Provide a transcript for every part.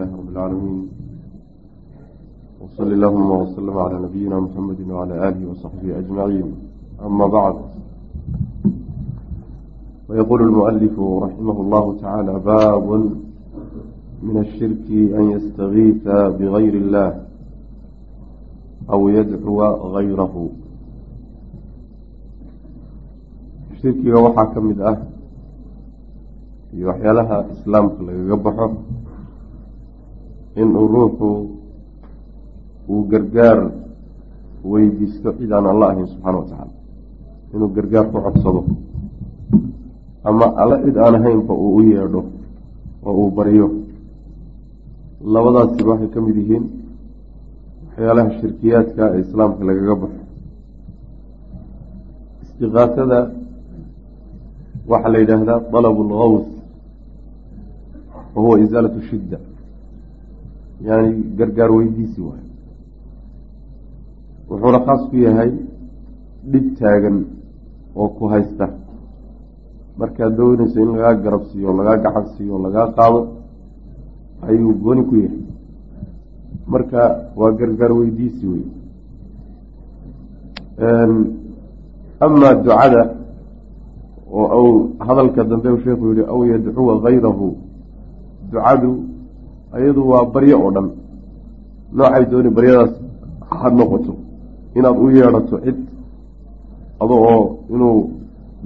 لله رب العالمين. وصل اللهم وسلم على نبينا محمد وعلى آله وصحبه أجمعين. أما بعد. ويقول المؤلف رحمه الله تعالى باب من الشرك أن يستغيث بغير الله أو يدعو غيره. shirkiga waxaa ka mid ah iyo waxyaalaha inuu ruuxu uu gargaar weydiisto cid aan alla ahayn subxaana wa tacaala. Inuu gargaar ku codsado. Ama alla cid aan ahaynba uu u yeedho oo uu baryo labadaasiba waxay ka mid yihiin waxyaalaha shirkiyaadka ee islaamka lagaga baxo. Istiqaasada waxaa la yidhaahdaa dalabu algaws wa huwa isaalatu shidda yani gargaar weydiisi waayo. Wuxuuna khaas ku yahay dhib taagan oo ku haysta. Markaad doonayso in lagaa garab siiyo lagaa gacan siiyo lagaa qaado ayuu gooni ku yahay. Marka waa gargaar weydiisi wey amaa ducada oo hadalka dambe sheekhu yihi aw yadcuwa gayrahu ducadu ayadu waa baryo oo dhan. Noocay dooni baryadaas ha noqoto. Inaad u yeedhato cid. Ado oo inuu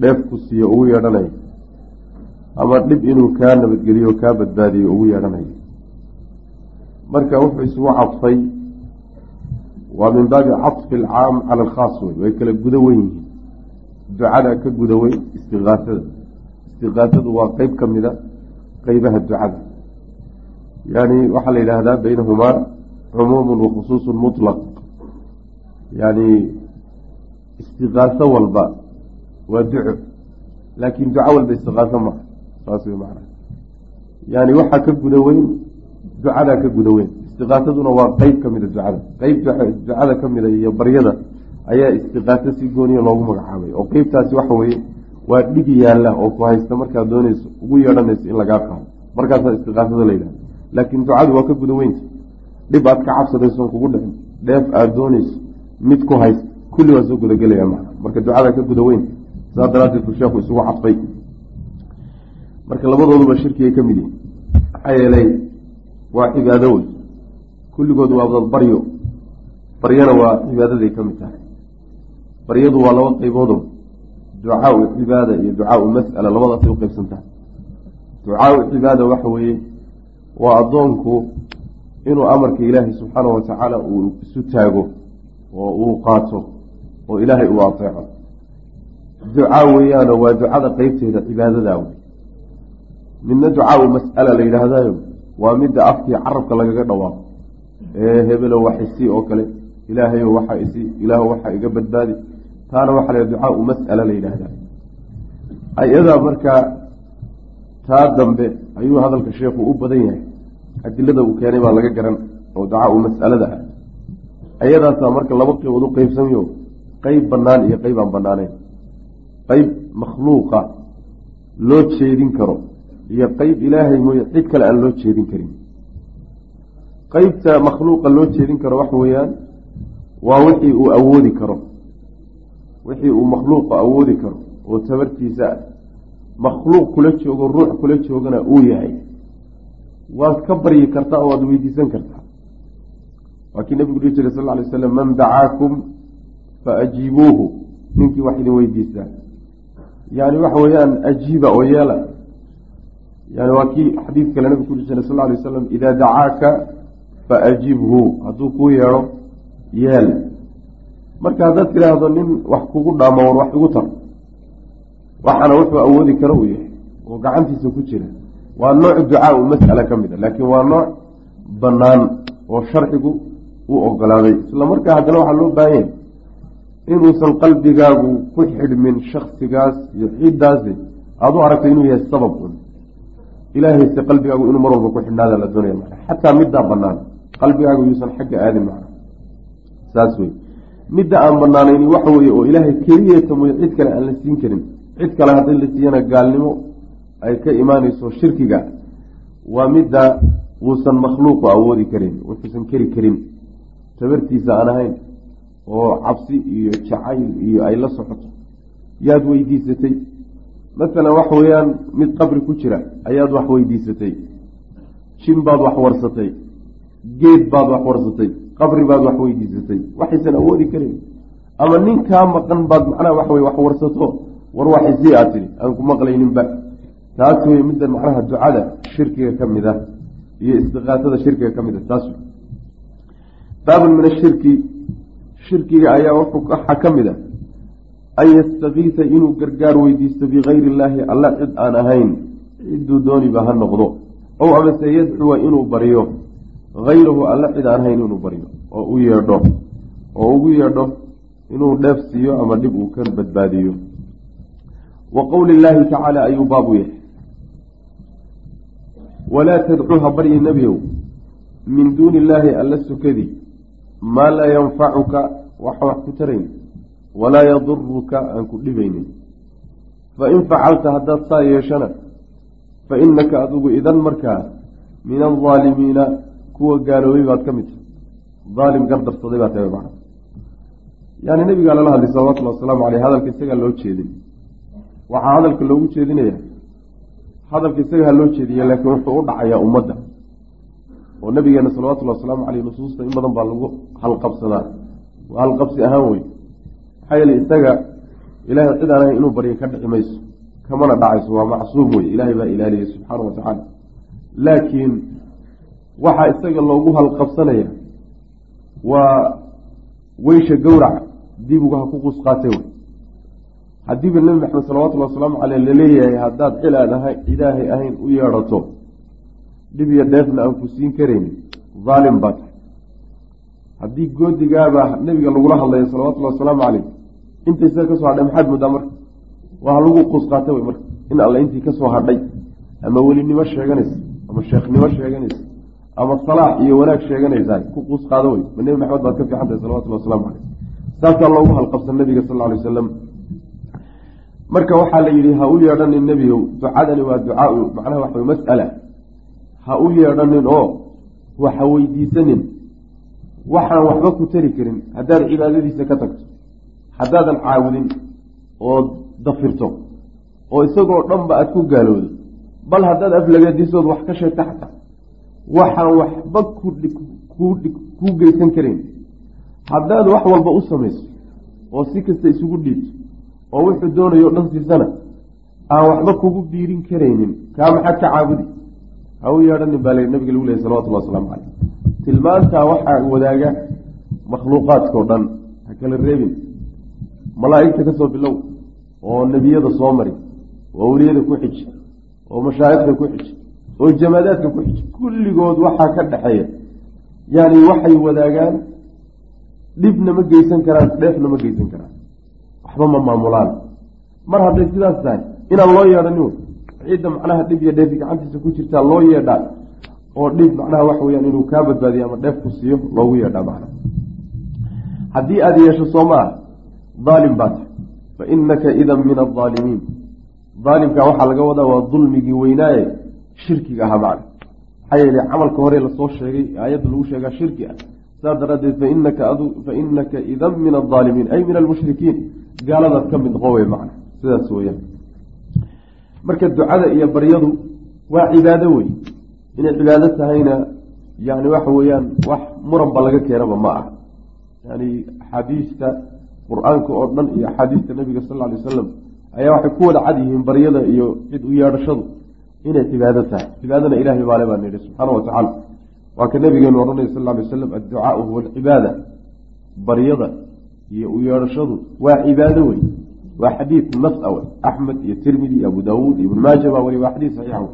dheef ku siiyo ugu yeedhanayo ama dhib inuu kaa nabadgeliyo kaa badbaadiyo ugu yeedhanayo marka wuxuu isugu cadfay waa min baabi caطfi alcaam cala alkhaas wey way kala gudo wen yihiin. Ducada ka guda weyn istiqaasada. Istiqaasadu waa qeyb ka mida qeybaha ducada yani waxaa la yidhaahdaa baynahumaa cumuumu wa khusuusu muطlaq yani istiqaaso walba waa duco laakin duco walba istiqaaso maha saas wey macna yani waxaa ka guda weyn ducadaa ka guda weyn. Istiqaasaduna waa qeyb ka mida ducada. Qeyb ducada ka mida iyo baryada ayaa istiqaaso si gooniya loogu magacaabay. Oo qeybtaasi waxa weeye waa dhig yaalla oo ku haysta markaad doonayso ugu yeedhanayso in lagaa qaado. Markaasaa istiqaasada la yidhahda laakiin ducadu waa ka guda weynta dhib aad ka cabsadaysoon kugu dhicin. Dheef aada doonayso mid ku haysta kulli waa soo gudagelaya maa marka ducada ka guda weynta saas daraadeed buu sheekhu isugu cadfay marka labadooduba shirkigay ka mid yihiin maxaa yeelay waa cibaado wey kulligood waa dad baryo. Baryana waa cibaadaday ka mid tahay. Baryadu waa laba qeyboodo ducaau cibaada iyo ducaau mas'ala labadaasay u qeybsan tahay. Ducaau cibaada waxa weeye waa addoonku inuu amarka ilaahay subxaana wa tacaala uu isu taago oo uu qaato oo ilaahay uu ateeco ducaa weeyaano waa ducada qeybteeda cibaadadaa wey midna ducaau mas'ala la yidhaahdayo waa midda afkii carabka lagaga dhawaaqo ee hebelo wax isi oo kale. Ilaahayo waxa isi ilaah waxa iga badbaadi. Taana waxaa la ducaau mas'ala la yidhaahdaa. Ayadaa markaa taa dambe ayuu hadalka sheekhu u badan yahay. Adilada uu keenay baa laga garan oo ducaau mas'alada ah. Ayadaasaa marka laba qeybood u qeybsamayo qeyb bannaan iyo qeyb aan bannaanayn. Qeyb makhluuqa loo jeedin karo iyo qeyb ilaahay mooye cid kale aan loo jeedin karin. Qeybta makhluuqa loo jeedin karo waxa weeyaan waa wixii uu awoodi karo. Wixii uu makhluuqa awoodi karo oo tabartiisa ah makhluuq kula joogo ruux kula joogana uu yahay. Waad ka baryi kartaa oo waad weydiisan kartaa. Waa kii nabigu dhihi jiray sal ly slam man dacaakum fa ajiibuuhu ninkii wax idin weydiistaa yani waxa weeyaan ajiiba oo yeela. Yani waa kii xadiid kale nabigu ku dhihi jiray sal lay waslam idaa dacaaka fa ajibhu hadduu kuu yeedho yeel. Marka haddaad tidhaahdo nin wax kugu dhaamo war wax igu tar waxaana wuxuu awoodi karo uu yahay. Oo gacantiisa ku jira. Waa nooc ducaau mas'ala ka mid a laakiin waa nooc bannaan oo sharcigu u ogolaaday. Isla markaa haddana waxaa loo baahanya inuusan qalbigaagu ku xidhmin shaksigaas iyo ciddaasi aada u aragtay inuu yahay sabab un ilaahayse qalbigaagu inuu mar walba ku xidhnaada la doonaya maa xataa middaa bannaan qalbigaagu yuusan xagga aadin maa saas wey midda aan banaanayni waxa weeye oo ilaahay keliyeeta mooye cid kale aan la siin karin cid kale haddii la siiyana gaalnimo ay ka imaanayso shirkiga waa midda uusan makhluuqu awoodi karin wuxuusan keri karin. Tabartiisa aan ahayn oo cabsi iyo jacayl iyo ay la socoto yaad weydiisatay. Masalan waxa weeyaan mid qabri ku jira ayaad wax weydiisatay. Jin baad wax warsatay geed baad wax warsatay qabri baad wax weydiisatay. Waxaysan awoodi karin. Ama nin kaa maqan baad macnaha waxa wey wax warsato war waxisii aad tidhi aan ku maqlayninba. Taas wey middan macnaha ducada shirkiga ka mid ah iyo istiqaatada shirkiga ka mid ah taas baabun min ashirki shirkiga ayaa waxaa ka mid a an yastakiisa inuu gargaar weydiisto bikayri illaahi alla cid aan ahayn cidduu dooniba ha noqdo ow amase yadcuwa inuu baryo hayrahu alla cid aan ahayn inuu baryo oo u yeedho oo ugu yeedho inuu dheef siiyo ama dhib uu ka badbaadiyo wa qowli illaahi tacaala ayuu baabu yahay. Walaa tadcu ha baryi nebiyow min duuni illaahi alla sukadii maa laa yanfacuka waxa wax ku tarayn walaa yaduruka aan ku dhibaynin. Fain facalta haddaad saa yeeshana fa innaka adigu idan markaa min aldaalimiina kuwa gaaloobay baad ka mid tahay. Daalim gardarsaday baa tahay macna yani nabigaa lala hadlay salawatullhi wasalaamu caleyh hadalka isagaa loo jeedin waxaa hadalka loogu jeedinaya hadalka isaga ha loo jeediya laakiin wuxuu u dhacayaa ummadda. Oo nabigeena salawatullahi wasalaamu caleyh nusuusta in badan baa lagu halqabsadaa waa halqabsi ahaan wey maxaa yeele isaga ilahay cid aan ahayn inuu baryo ka dhici mayso kamana dhacayso waa macsuum wey ilaahay baa ilaaliyay subxaana wa tacaala. Laakiin waxaa isaga loogu halqabsanaya waa weysha gowraca dibuga ha ku qusqaate wey haddiiba nebi maxamed salawatullhi wasalaamu caleyh la leeyahay haddaad cil aad ahay ilaahay ahayn u yeedhato dhib iyo dheefna aan ku siin karaynin daalim baa tahay. Haddii goodigaabaa nebiga lagula hadlayo salawatullhi wasalaamu caleyh inta isaga ka soo hadhay maxaad moodaa marka? Waa lagu qusqaata wey marka? In alle intii ka soo hadhay ama welinimo sheeganaysa ama sheekhnimo sheeganaysa ama salaax iyo wanaag sheeganaysaa ku qusqaado wey ma nebi maxamed baad ka fiican tahay salawatullhi waslamu caleyh. Saasaa loogu halqabsan nabiga sal lla alay marka waxaa la yidhi ha u yeedhanin nebigow ducadani waa ducaau macnaha waxa wey mas'ala. Ha u yeedhanin oo waxa weydiisanin waxaan waxba ku tari karin haddaad cibaadadiisa ka tagto haddaadan caabudin oo dafirto oo isagoo dhanba aada ku gaaloodo bal haddaad aflagadisood wax ka sheegta xataa waxaan waxba kuu geysan karin. Haddaad wax walba u samayso oo si kasta isugu dhiibto oo wuxuu doonayo o dhan siisana aan waxba kugu biirin karaynin. Kaa maxaad ka caabudi ha u yeedhanin baa l nabiga lagu lehy salawatullah wasalaamu caleyh tilmaantaa waxaa wadaaga makhluuqaadkao dhan ha kala reebin. Malaa'igta ka soo bilow oo nebiyada soo mari oo awliyada ku xij oo mashaayikhda ku xij oo jamaadaadka ku xij kulligood waxaa ka dhexeeya. Yani waxay wadaagaan dhibna ma geysan karaan dheefna ma geysan karaan waxba ma maamulaan. Mar hadday sidaas tahay inaan loo yeedhanin wey ciidda macnaha dhib iyo dheefi gacantiisa ku jirtaa loo yeedhaa oo dhib macnaha waxa weyaan inuu kaa badbaadiyo ama dheef ku siiyo loogu yeedhaa macna haddii aada yeesho soo maa daalim baa tahay. Fa inaka idan min aldaalimiin daalimka waxaa laga wadaa waa dulmigii weynaaye shirkiga ahaa macna. Maxaa yeele camalka hore la soo sheegay aayadda lagu sheegaa shirki ah. Saas daraaddeed fainaka idan min aldaalimiin ay min almushrikiin gaaladaad ka mid noqo wey macna sidaas weyaan marka ducada iyo baryadu waa cibaado wey inay cibaado tahayna yani waxa weeyaan wax muranba laga keenaba ma ah yani axaadiista qur'aanka oo dhan iyo axaadiista nabiga sal lla alay wasalam ayaa waxay ku wada cad yihiin baryada iyo cid u yeedhashadu inay cibaado tahay. Cibaadana ilahay baale baa nidhi subxaana wa tacaala waa ka nabigeenu odhanaya sal lla alay wasalam adducaau huwa alcibaada baryada iyo u yeedhashadu waa cibaado wey waa xadiid nas a wey axmed iyo tirmidi iyo abu daawuud iyo ibn maaja baa weli waa xadiid saxiixa wey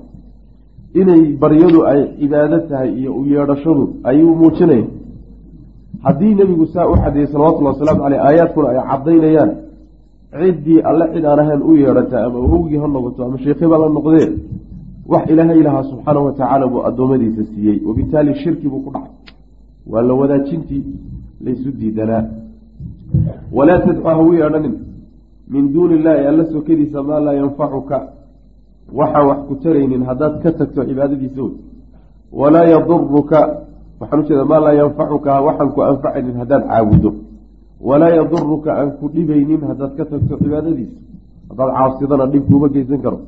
inay baryadu ay cibaado tahay iyo u yeedhashadu ayuu muujinaya. Haddii nebigu saa u xadeeyey salawatullahi wasalaamu caleyh aayaadkuna ay caddaynayaan ciddii alle cid aan ahayn u yeedhata ama awogii ha noqoto ama sheekhiba la noqdee. Wax ilaahay lahaa subxaanahu watacaala buu addoommadiisa siiyey wabitaali shirki buu ku dhacay. Waa la wadaajintii laysu diidanaa walaa tadcu ha u yeedhanin min duuni illaahi alla sokadiisa maa laa yanfacuka waxaan wax ku taraynin haddaad ka tagto cibaadadiisa wey walaa yaduruka waxaan ujeeda maa laa yanfacuka waxaan ku anfacaynin haddaad caabuddo walaa yaduruka aan ku dhibaynin haddaad ka tagto cibaadadiisa haddaad caasidana dhib kuuma geysan karo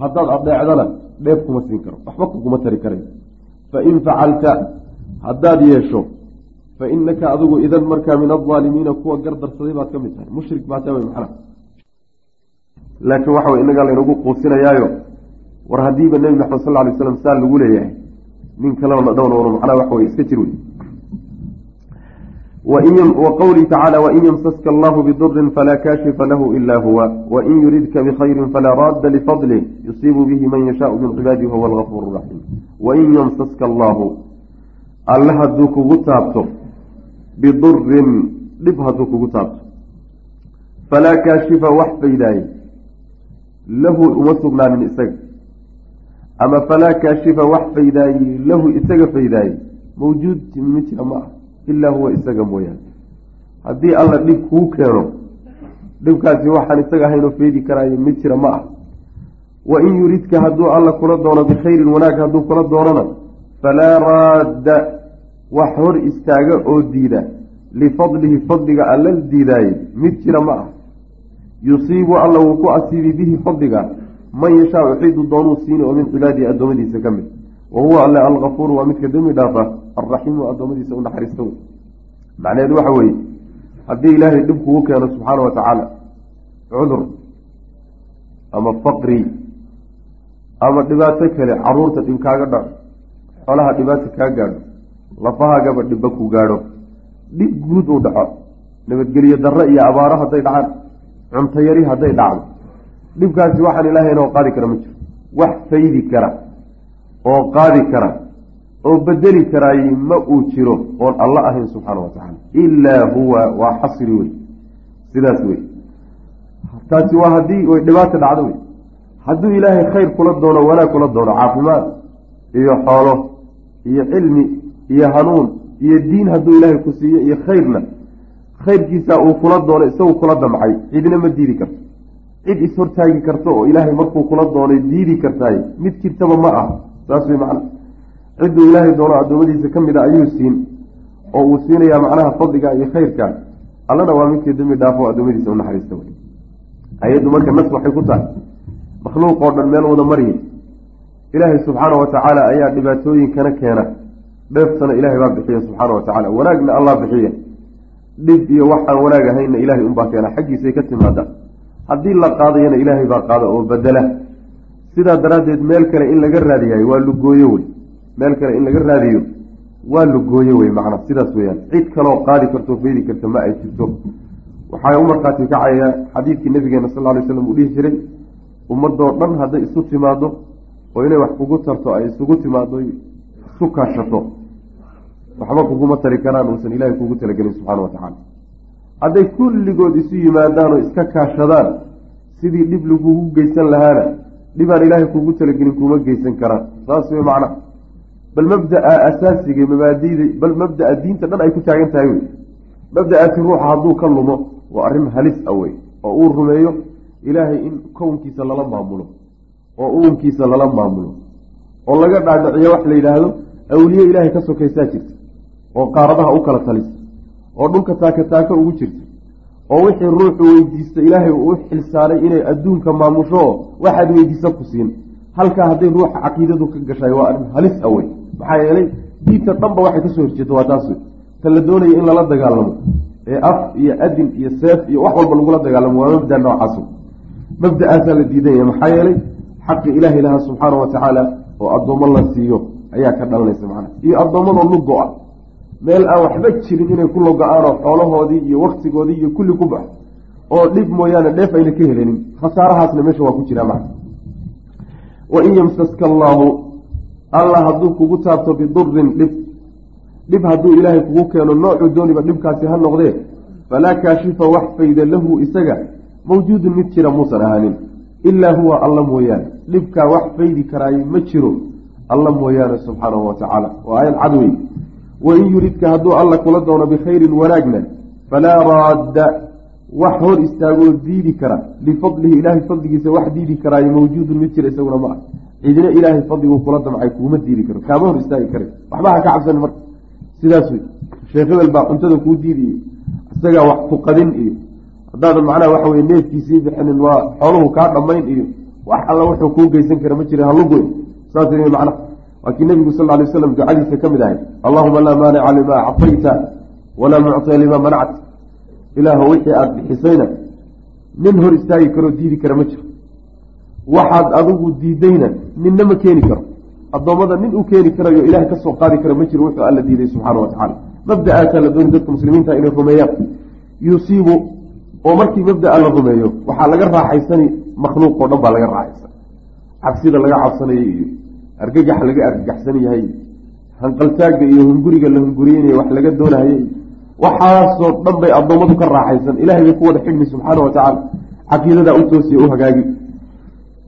haddaad adeecdana dheeb kuma siin karo waxba kuguma tari karay fain facalta haddaad yeesho fa inaka adigu idan markaa min aaalimiina kuwa gardarsaday baad ka mid tahay mushrik baa tahay macna laakiin waxa way inagaa laynagu quusinayaayo war haddiiba nebi maxamed sal lay slam saa lagu leeyahay nin kalena la dhownoon macnaha wey iska jir wey wqowlihi tacaala wain ymsaska allahu bidurin falaa kaashifa lahu ila huwa wain yuridka bikhayrin falaa raadda lifadlih yusiibu bihi man yashaau min cibaadihi huwa algafuur raxiim wain ymsaska allahu alle hadduu kugu taabto bidurin dhib hadduu kugu taabto falaa kaashifa wax faydaaye lahu uma sugnaanin isaga ama falaa kaashifa wax faydaaye lahu isaga faydaaye mawjuud ma jira ma ah ilaa huwa isaga mooyaane haddii alla dhib kuu keeno dhibkaasi waxaan isaga ahaynoo feedi karaayo mid jira ma ah wa in yuridka hadduu alla kula doono bikhayrin wanaag hadduu kula doonona falaa raadda wax hor istaaga oo diida. Lifadlihi fadliga alla diidaaye. Mid jira ma ah yusiibu alla wuu ku asiibi bihi fadliga. Man yashaau cidu doonuu siini oo min cibaadihi addoommadiisa ka mid. Wa huwa alle alkafuuru waa midka dembi dhaafa. Alraxiimu addoommadiisa u naxariista wey. Macnaheedu waxa weeye haddii ilaahay dhib kugu keeno subxaana wa tacaala cudur ama faqri ama dhibaato kale carruurta dhib kaaga dhaco xoolaha dhibaato kaa gaadho lafahaagaba dhibba ku gaadho. Dhib guud uu dhaco. Nabadgelyo darre iyo abaaro hadday dhacaan. Cunto yari hadday dhacdo. Dhibkaasi waxaan ilaahay inoo qaadi kara ma jiro. Wax faydi kara oo qaadi kara oo bedeli karaay ma uu jiro oon alla ahayn subxaana wa tacaala. Ilaa huwa waa xasri wey sidaas wey taasi waa haddii way dhibaata dhacdo wey hadduu ilaahay khayr kula doono wanaag kula doono caafimaad iyo xoolo iyo cilmi iyo hanuun iyo diin hadduu ilaahay ku siiyo iyo khayrna. Khayrkiisa uu kula doono isagu kula damcay. Cidna ma diidi karto. Cid ishortaagi karto oo ilaahay markuu kula doonay diidi kartaay mid jirtaba ma ah saas wey macna. Cidduu ilaahay doono addoommadiisa ka mid a ayuu siin oo uu siinayaa macnaha fadliga iyo khayrka. Allana waa midkii dembi dhaafo addoommadiisa unaxariista wey ayaddu marka nas waxay ku tahay. Makhluuq oo dhan meel wada marya ilaahay subxaana wa tacaala ayaa dhibaatooyinkana keena dheeftana ilaahay baa bixiya subxaana wa tacaala wanaagna allah bixiya dhib iyo waxaan wanaag ahaynna ilaahay unbaa keena xaggiisay ka timaada haddii la qaadayana ilaahay baa qaada oo bedela sidaa daraaddeed meel kale in laga raadiyayo waa lugooyo wey. Meel kale in laga raadiyo waa lugooyo wey macna sidaas weyaan cid kaloo qaadi kartoo feedi karta ma ay jirto. Waxaa u markhaati kacaya xadiidkii nabigeena sal ly slam uu dhihi jiray. Ummadoo dhan hadday isu timaado oo inay wax kugu tarto ay isugu timaado isu kaashato waxba kuguma tari karaan uusan ilaahay kugu talagelin subxaana wa tacaala. Hadday kulligood isu yimaadaan oo iska kaashadaan sidii dhib lagugu geysan lahaana dhibaan ilaahay kugu talagelin kuma geysan karaan. Saas wey macna. Bal mabdaa asaasiga mabaadida bal mabdaa diinta dhan ay ku taagan tahay wey. Mabda'aasi ruuxa hadduu ka lumo waa arrin halis a wey oo uu rumeeyo ilaahay in kownkiisa lala maamulo oo uunkiisa lala maamulo oo laga dhaadhiciyo wax la yidhaahdo awliye ilaahay ka sokaysaa jirta oo qaaradaha u kala talisa oo dhulka taaka taaka ugu jirta oo wixii ruuxu weydiista ilaahay uu xilsaaray inay adduunka maamusho waxaad weydiisa ku siin. Halkaa hadday ruuxa caqiidadu ka gashay waa arrin halis a wey. Maxaa yeelay diinta dhanba waxay ka soo horjeeto waa taas wey. Ta la doonaya in lala dagaalamo ee af iyo adin iyo seef iyo wax walba lagula dagaalamo waa mabda noocaas mabda-aasaa la diidanya maxaa yeelay xaqi ilaahay lahaa subxaana wa tacaala oo addoommo la siiyo ayaa ka dhalanaysa macana iyo addoommadoo lugo ah meel aan waxba jirin inay ku logo-aanoo xoolahoodii iyo waktigoodii iyo kulli ku baxo oo dhib mooyaane dheef ayna ka helenin khasaarahaasna meesha waa ku jiraa macna wain yamsaska allaahu allah hadduu kugu taabto bidurin dhib. Dhib hadduu ilaahay kugu keeno noocuu dooniba dhibkaasi ha noqdee. Falaa kaashifa wax fayda lahu isaga. Mawjuudun mid jira muusan ahaanin. Ilaa huwa alla mooyaane. Dhibkaa wax faydi karaaye ma jiro alla mooyaane subxaanahu wa tacaala. Waa aayad cad wey wain yuridka hadduu alla kula doono bikhayrin wanaagna falaa raadda wax hor istaagoo diidi kara. Lifadlihi ilaahay fadligiisa wax diidi karaayo mawjuudun mid jira isaguna ma ah cidina ilaahay fadliguu kula damcay kuuma diidi karo. Kaama hor istaagi kara waxba ha ka cabsanin marka. Sidaas wey sheekh baa cuntada kuu diidi iyo isagaa wax ku qadin iyo haddaadan macnaha waxa weye neefkiisii bixinin waa xooluhu kaa dhammayn iyo wax alla wuxuu kuu geysan kara ma jira halugoy saas macnaha waa kii nebigu sal ly slam ducadiisa ka mid ahay allahuma laa maanica limaa actayta walaa mucطiya limaa manacta ilaahu wixii aada bixisayna nin hor istaagi karoo diidi kara ma jiro. Waxaad adigu diidayna ninna ma keeni karo. Addoommada nin u keeni karayo ilahay ka soo qaadi kara ma jiro wuxuu alla diiday subxaana wa tacala mabda-aasaa la dooni dadka muslimiinta inay rumeeyaan. Yusiibu oo markii mabda-a la rumeeyo waxaa laga raaxaysani makhluuq oo dhan baa laga raaxaysan cabsida laga cabsanayo iyo argagax laga argagaxsan yahay. Hanqaltaagga iyo hunguriga la hunguriyeynaya wax laga doonahayay waxaasoo dhan bay addoommadu ka raaxaysan. Ilahay bay ku wada xidhmi subxaana wa tacaala. Caqiidadaa u toosiya u hagaagi.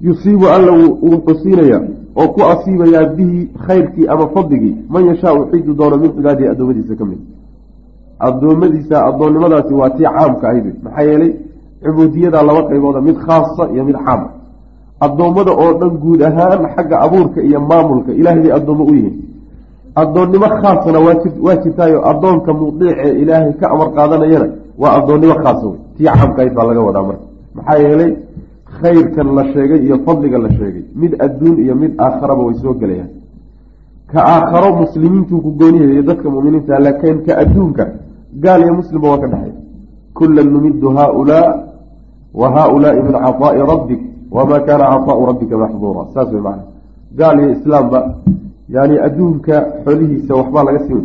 Yusiibu alla wuxuu siinayaa oo ku asiibayaa bihi khayrkii ama fadligii. Man yashaau ciduu doono min cibaadihi addoommadiisa ka mid. Addoommadiisa addoonnimadaasi waa tii caamka ahayd. Maxaa yeelay cubuudiyada laba qaybooda mid khaasa iyo mid caama addoommada oo dhan guud ahaan xagga abuurka iyo maamulka ilahay bay addoommo u yihiin. Addoonnimo khaasana waa jirtaayo addoonka mudiicee ilaahay ka amar qaadanayana waa addoonnimo khaasa wey tii caamka ahayd baa laga wadaa marka. Maxaa yeelay khayrkan la sheegay iyo fadliga la sheegay mid adduun iyo mid aakharaba way soo gelayaan. Ka aakharo muslimiintuu ku gooniyayo dadka muminiinta laakiin ka adduunka gaal iyo muslimba waa ka dhexay kulan numidu haaulaa wa haaulaai min caطaa'i rabbik wamaa kaana caطaau rabbika maxduura saas wey macana gaal iyo islaamba yani adduunka xolihiisa waxbaa laga sii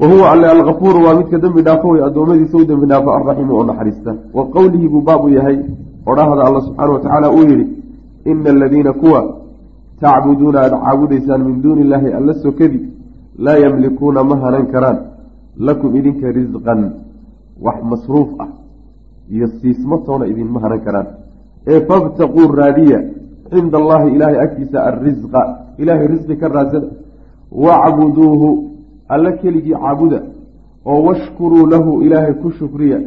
wa huwa alle alkafuuru waa midka dembi dhaafo wey addoommadiisa u dembi dhaafo arraxiimu oo naxariista. Wa qowlihi buu baabu yahay odhahda alla subxaana wa tacaala uu yidhi ina aladiina kuwa tacbuduuna aada caabudaysaan min duuni illaahi alla sokadi laa yamlikuuna ma hanan karaan lakum idinka risqan wax masruuf ah iyo siismatoona idinma hanan karaan ee fabtaquu raadiya cinda allahi ilaahay agtiisa alrisqa ilaahay risqi ka raadsada wacbuduuhu alla keligii caabuda oo washkuruu lahu ilaahay ku shukriya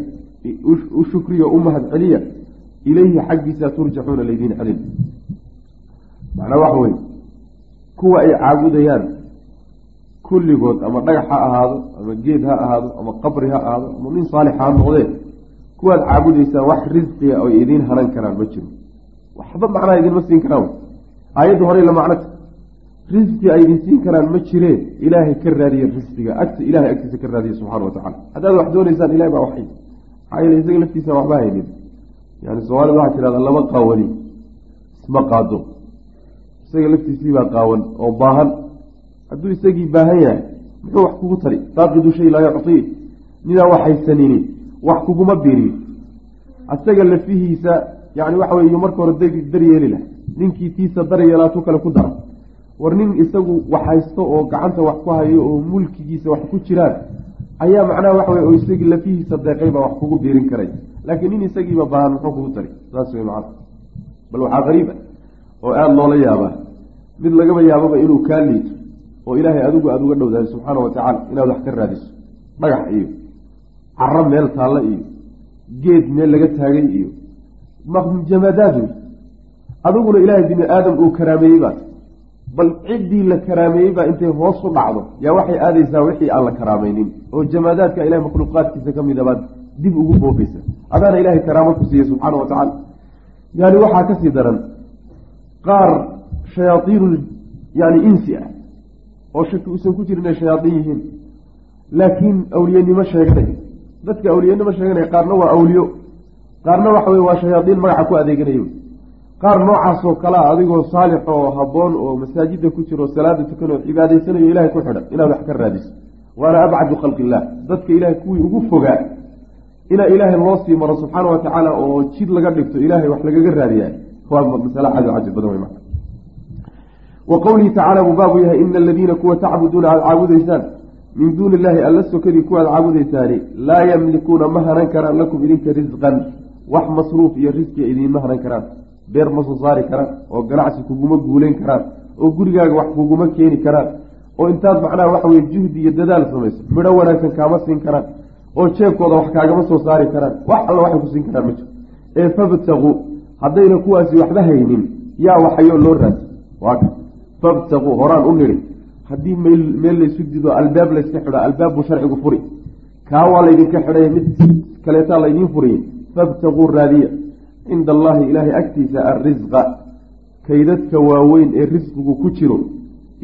u shukriya u mahad celiya ilayhi xaggiisa turjaxuuna laydiin celin. Macnaa waxa weye kuwa ay caabudayaan kulligood ama dhagax ha ahaado ama geed ha ahaado ama qabri ha ahaado ama nin saalix ha noqdee kuwaad caabudaysaan wax risqiya oy idiin hanan karaan ma jiro. Waxba macnaha idinma siin karaan. Aayadda hore la macnata risqi ay idin siin karaan ma jiree. Ilaahay ka raadiya risqiga. Agta ilahay agtiisa ka raadiya subxana wa tacala haddaad wax doonaysaan ilahay baa waxay. Maxaa yeele isaga laftiisa waxba haynin yani soomaalida waxaa tirahda lama qaawani. Isma qaado. Isaga laftiisiibaa qaawan oo baahan. Hadduu isagii baahan yahay muxuu wax kugu tari? Faaqidu shay laa yuctii ninaa waxaysanini wax kuguma biiriyo asaga lafihiisa yani waxa wey marka hore daryeeli lah. Ninkii tiisa daryeelaatuu kale ku dara war nin isagu wax haysto oo gacanta wax ku hayo oo mulkigiisa wax ku jiraan ayaa macnaha waxa wey oo isagii lafihiisa deeqay baa wax kugu biirin karay. Laakiin nin isagiiba baahan muxuu kugu tari. Saas wey macana bal waxaa qariiba oo aada loola yaabaa mid lagaba yaababa inuu kaa liito oo ilaahay adigu aada uga dhowdahay subxaana wa tacaala inaad wax ka raadiso. Dhagax iyo caro meel taalla iyo geed meel laga taagay iyo jamaadaad wey adiguna ilaahay bini aadam uu karaameeyey baat bal ciddii la karaameeyey baa intay hoos u dhacdo. Yaa waxay aadaysaa wixii aan la karaamaynin oo jamaadaadka ilahay makhluuqaadkiisa ka mida baad dib ugu boogeysa adaana ilaahay karaamo ku siiye subxaana wa tacaala. Yani waxaa ka sii daran qaar shayaaiinu yani insi ah oo shaki uusan ku jirin inay shayaain yihiin. Laakiin awliyenimo sheeganay dadka awliyenimo sheeganaya qaarna waa awliyo qaarna waxa wey waa shayaaiin magaca ku adeeganayo. Qaar noocaasoo kalea adigoo saalix oo habboon oo masaajida ku jiro salaada tukan oo cibaadaysanayo ilahay ku xidhan inaad wax ka raadiso waana abcadu khalqi illah dadka ilahay kuwii ugu fogaa. Inaa ilaahay loo sii maro subxaana wa tacaala oo jid laga dhigto ilaahay wax lagaga raadiyaay waa masale cadi cajib badan wey wa qowlihi tacala buu baabu yahay ina aladiina kuwa tacbuduuna aada caabudaysaan min duuni illaahi alla sokadii kuwaad caabudaysaani laa yamlikuuna ma hanan karaan lakum idinka risqan wax masruuf iyo risqiya idiinma hanan karaan. Beer ma soo saari karaan oo ganacsi kuguma guuleyn karaan oo gurigaaga wax kuguma keeni karaan oo intaad macnaha waxa weye juhdi iyo dadaal samayso midho wanaagsan kaama siin karaan oo jeebkooda wax kaagama soo saari karaan wax alla waxay ku siin karaan ma jiro. Ee fabtaquu haddayna kuwaasi waxba haynin yaa waxayoo loo ka. Fabtaquu horaan u nidhi haddii meel laysu dido albaab layska xidho albaab buu sharcigu furi. Kaa waa laydinka xidhay mid kaleetaa laydiin furiyey fabtaquu raadiya. Cinda allahi ilaahay agtiisa alrisqa kaydadka waaweyn ee risqigu ku jiro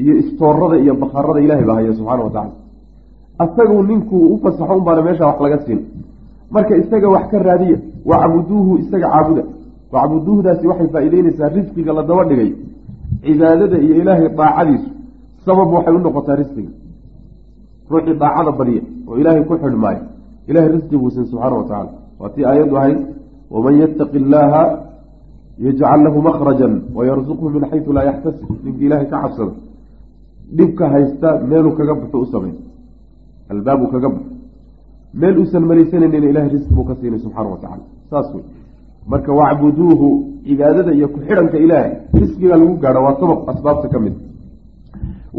iyo istoorada iyo bakharada ilahay baa haya subxaana wa tacala asagu ninkuu u fasaxo unbaana meesha wax laga siin. Marka isaga wax ka raadiya wacbuduuhu isaga caabuda. Wacbuduuhdaasi waxay faa-iideyneysaa risqiga la daba dhigay cibaadada iyo ilaahay daacadiisu sabab waxay u noqotaa risqiga. Ruuxii daacada badiya oo ilaahay ku xidhmaayo ilahay risqi buu siin subxaana wa tacala waa tii aayaddu ahayd waman yattaqi illaaha yajcal lahu makhrajan wayarzuqhu min xaytu laa yaxtasib ninkii ilaahay ka cabsada dhibka haysta meeluu kaga baxo u samey albaabuu kaga baxo meel uusan malaysanaynin ilahay risqi buu ka siinay subxaana wa tacala saas wey marka wacbuduuhu cibaadada iyo ku-xidhanka ilaahay risqiga lagu gaadho waa sabab asbaabta ka mid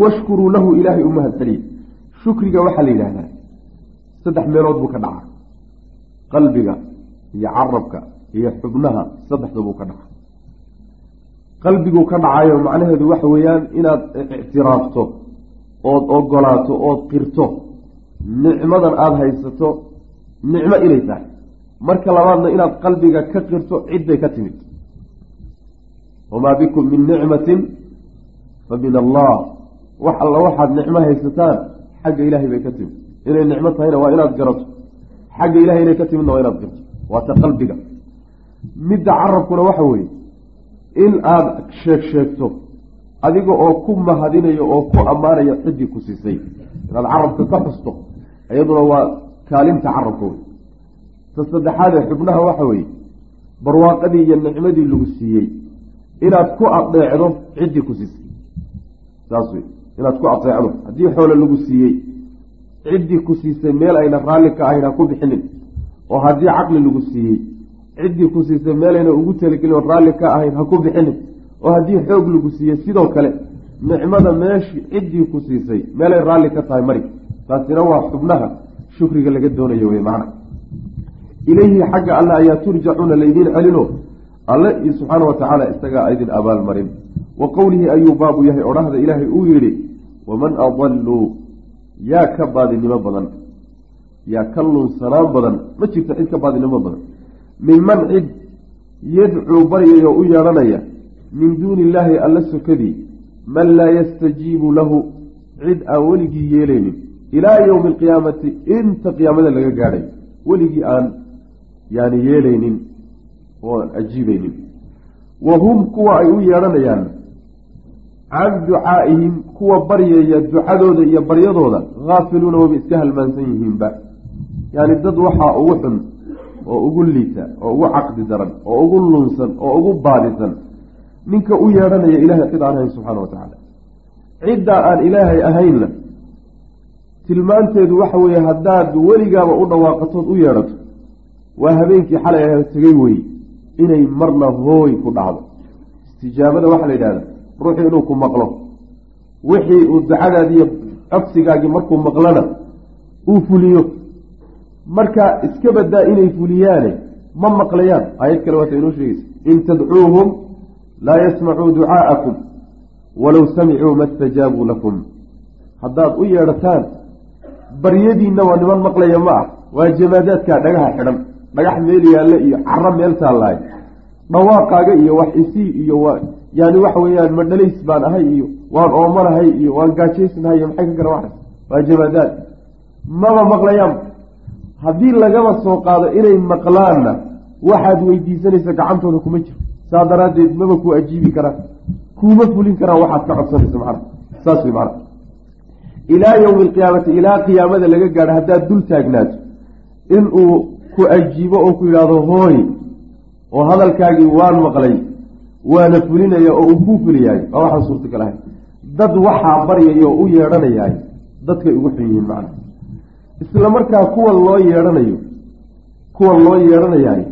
washkuruu lahu ilaahay u mahad celiya shukriga waxaa la yidhaahdaa saddex meelood buu ka dhacaa. Qalbiga iyo carabka iyo xubnaha saddexda buu ka dhaca qalbiguu ka dhacayo macnaheedu waxa weeyaan inaad ictiraafto ood ogolaato ood qirto nicmadan aada haysato nicmo inay tahay. Marka labaadna inaad qalbiga ka qirto cidday ka timid. Wamaa bikum min nicmatin fa min allah wax alla waxaad nicmo haysataan xagga ilaahay bay ka timid. Inay nicmo tahayna waa inaad garato. Xagga ilahay inay ka timidna waa inaad qirto waata qalbiga. Midda carabkuna waxa weeye in aada sheeg sheegto adiga oo ku mahadinayo oo ku ammaanaya ciddii ku siisay. Inaad carabka ka xusto iyaduna waa kaalinta carabka wey ta saddexaadee xubnaha waxa weeye barwaaqadii iyo nicmadii lagu siiyey inaad ku adeecdo ciddii ku siisay. Saas wey inaad ku adeecdo haddii xoole lagu siiyey ciddii ku siisay meel ayna raalli ka ahayn ha ku bixinin oo haddii caqli lagu siiyey ciddii ku siisay meelayna ugu talagelin oo raalli ka ahayn ha ku bixinin oo haddii xoog lagu siiyey sidoo kale nicmada meeshii ciddii ku siisay meelay raalli ka tahay mari. Taasina waa xubnaha shukriga laga doonayo wey macna. Ilayhi xagga alle ayaa turjacuuna laydiin celino. Alle subxaana wa tacaala isagaa idin abaalmarin wa qowlihi ayuu baabu yahay odhahda ilaahay uu yidhi waman adalluu yaa ka baadinimo badan yaa ka lunsanaan badan ma jirto cid ka baadinimo badan minman cid yadcuu baryayoo u yeedhanaya min duuni illaahi alla sokadii man laa yastajiibu lahu cid aan weligii yeelaynin ilaa yowmi alqiyaamati inta qiyaamada laga gaadhay weligii aan yaani yeelaynin oo ajiibaynin wa hum kuwa ay u yeedhanayaan can ducaa'ihim kuwa baryaya ducadooda iyo baryadooda haafiluuna waba iska halmaansan yihiinba yaani dad waxaa ugu xun oo ugu liita oo ugu caqdi daran oo ugu lunsan oo ugu baadisan ninka u yeedhanaya ilaahay cid aan ahayn subxaana wa tacaala ciddaa aan ilaahay ahaynna tilmaanteedu waxa weeye haddaad weligaaba u dhawaaqatood u yeedhato waa habeenkii xalay ahe tegay weye inay marna hooy ku dhacdo istijaabada waxaa la yidhahda ruuxii inuu ku maqlo. Wixii uu dacadaadiiyo codsigaagii markuu maqlona uu fuliyo. Marka iska badaa inay fuliyaane ma maqlayaan. Aayad kale waata inoo sheegeysa in tadcuuhum laa yasmacuu ducaa'akum walow samicuu ma stajaabuu lakum. Haddaad u yeedhataan baryadiinna waa niman maqlaya ma ah waa jamaadaadkaa dhagaha xidhan dhagax meel yaalle iyo caro meel taallaay dhawaaqaaga iyo wax isii iyo waa yaani waxa weeyaan madhalays baan ahay iyo waan oomanahay iyo waan gaajaysnahay iyo maxay ka gara waxas waa jamaadaad maba maqlayaan. Haddii lagaba soo qaado inay maqlaanna waxaad weydiisanaysa gacantooda kuma jiro. Saa daraaddeed maba ku ajiibi karaan. Kuuma fulin karaan waxaad ka codsanaysa macana saas wey macana ilaa yowmi alqiyaamati ilaa qiyaamada laga gaadho haddaad dul taagnaato inuu ku ajiibo oo ku yidhaahdo hooy oo hadalkaagii waan maqlay waana fulinaya oo uu kuu fuliyahay waa waxaan suurtagal ahay dad waxaa baryaya oo u yeedhanayahay dadkay ugu xun yihiin macna. Isla markaa kuwa loo yeedhanayo kuwa loo yeedhanayahay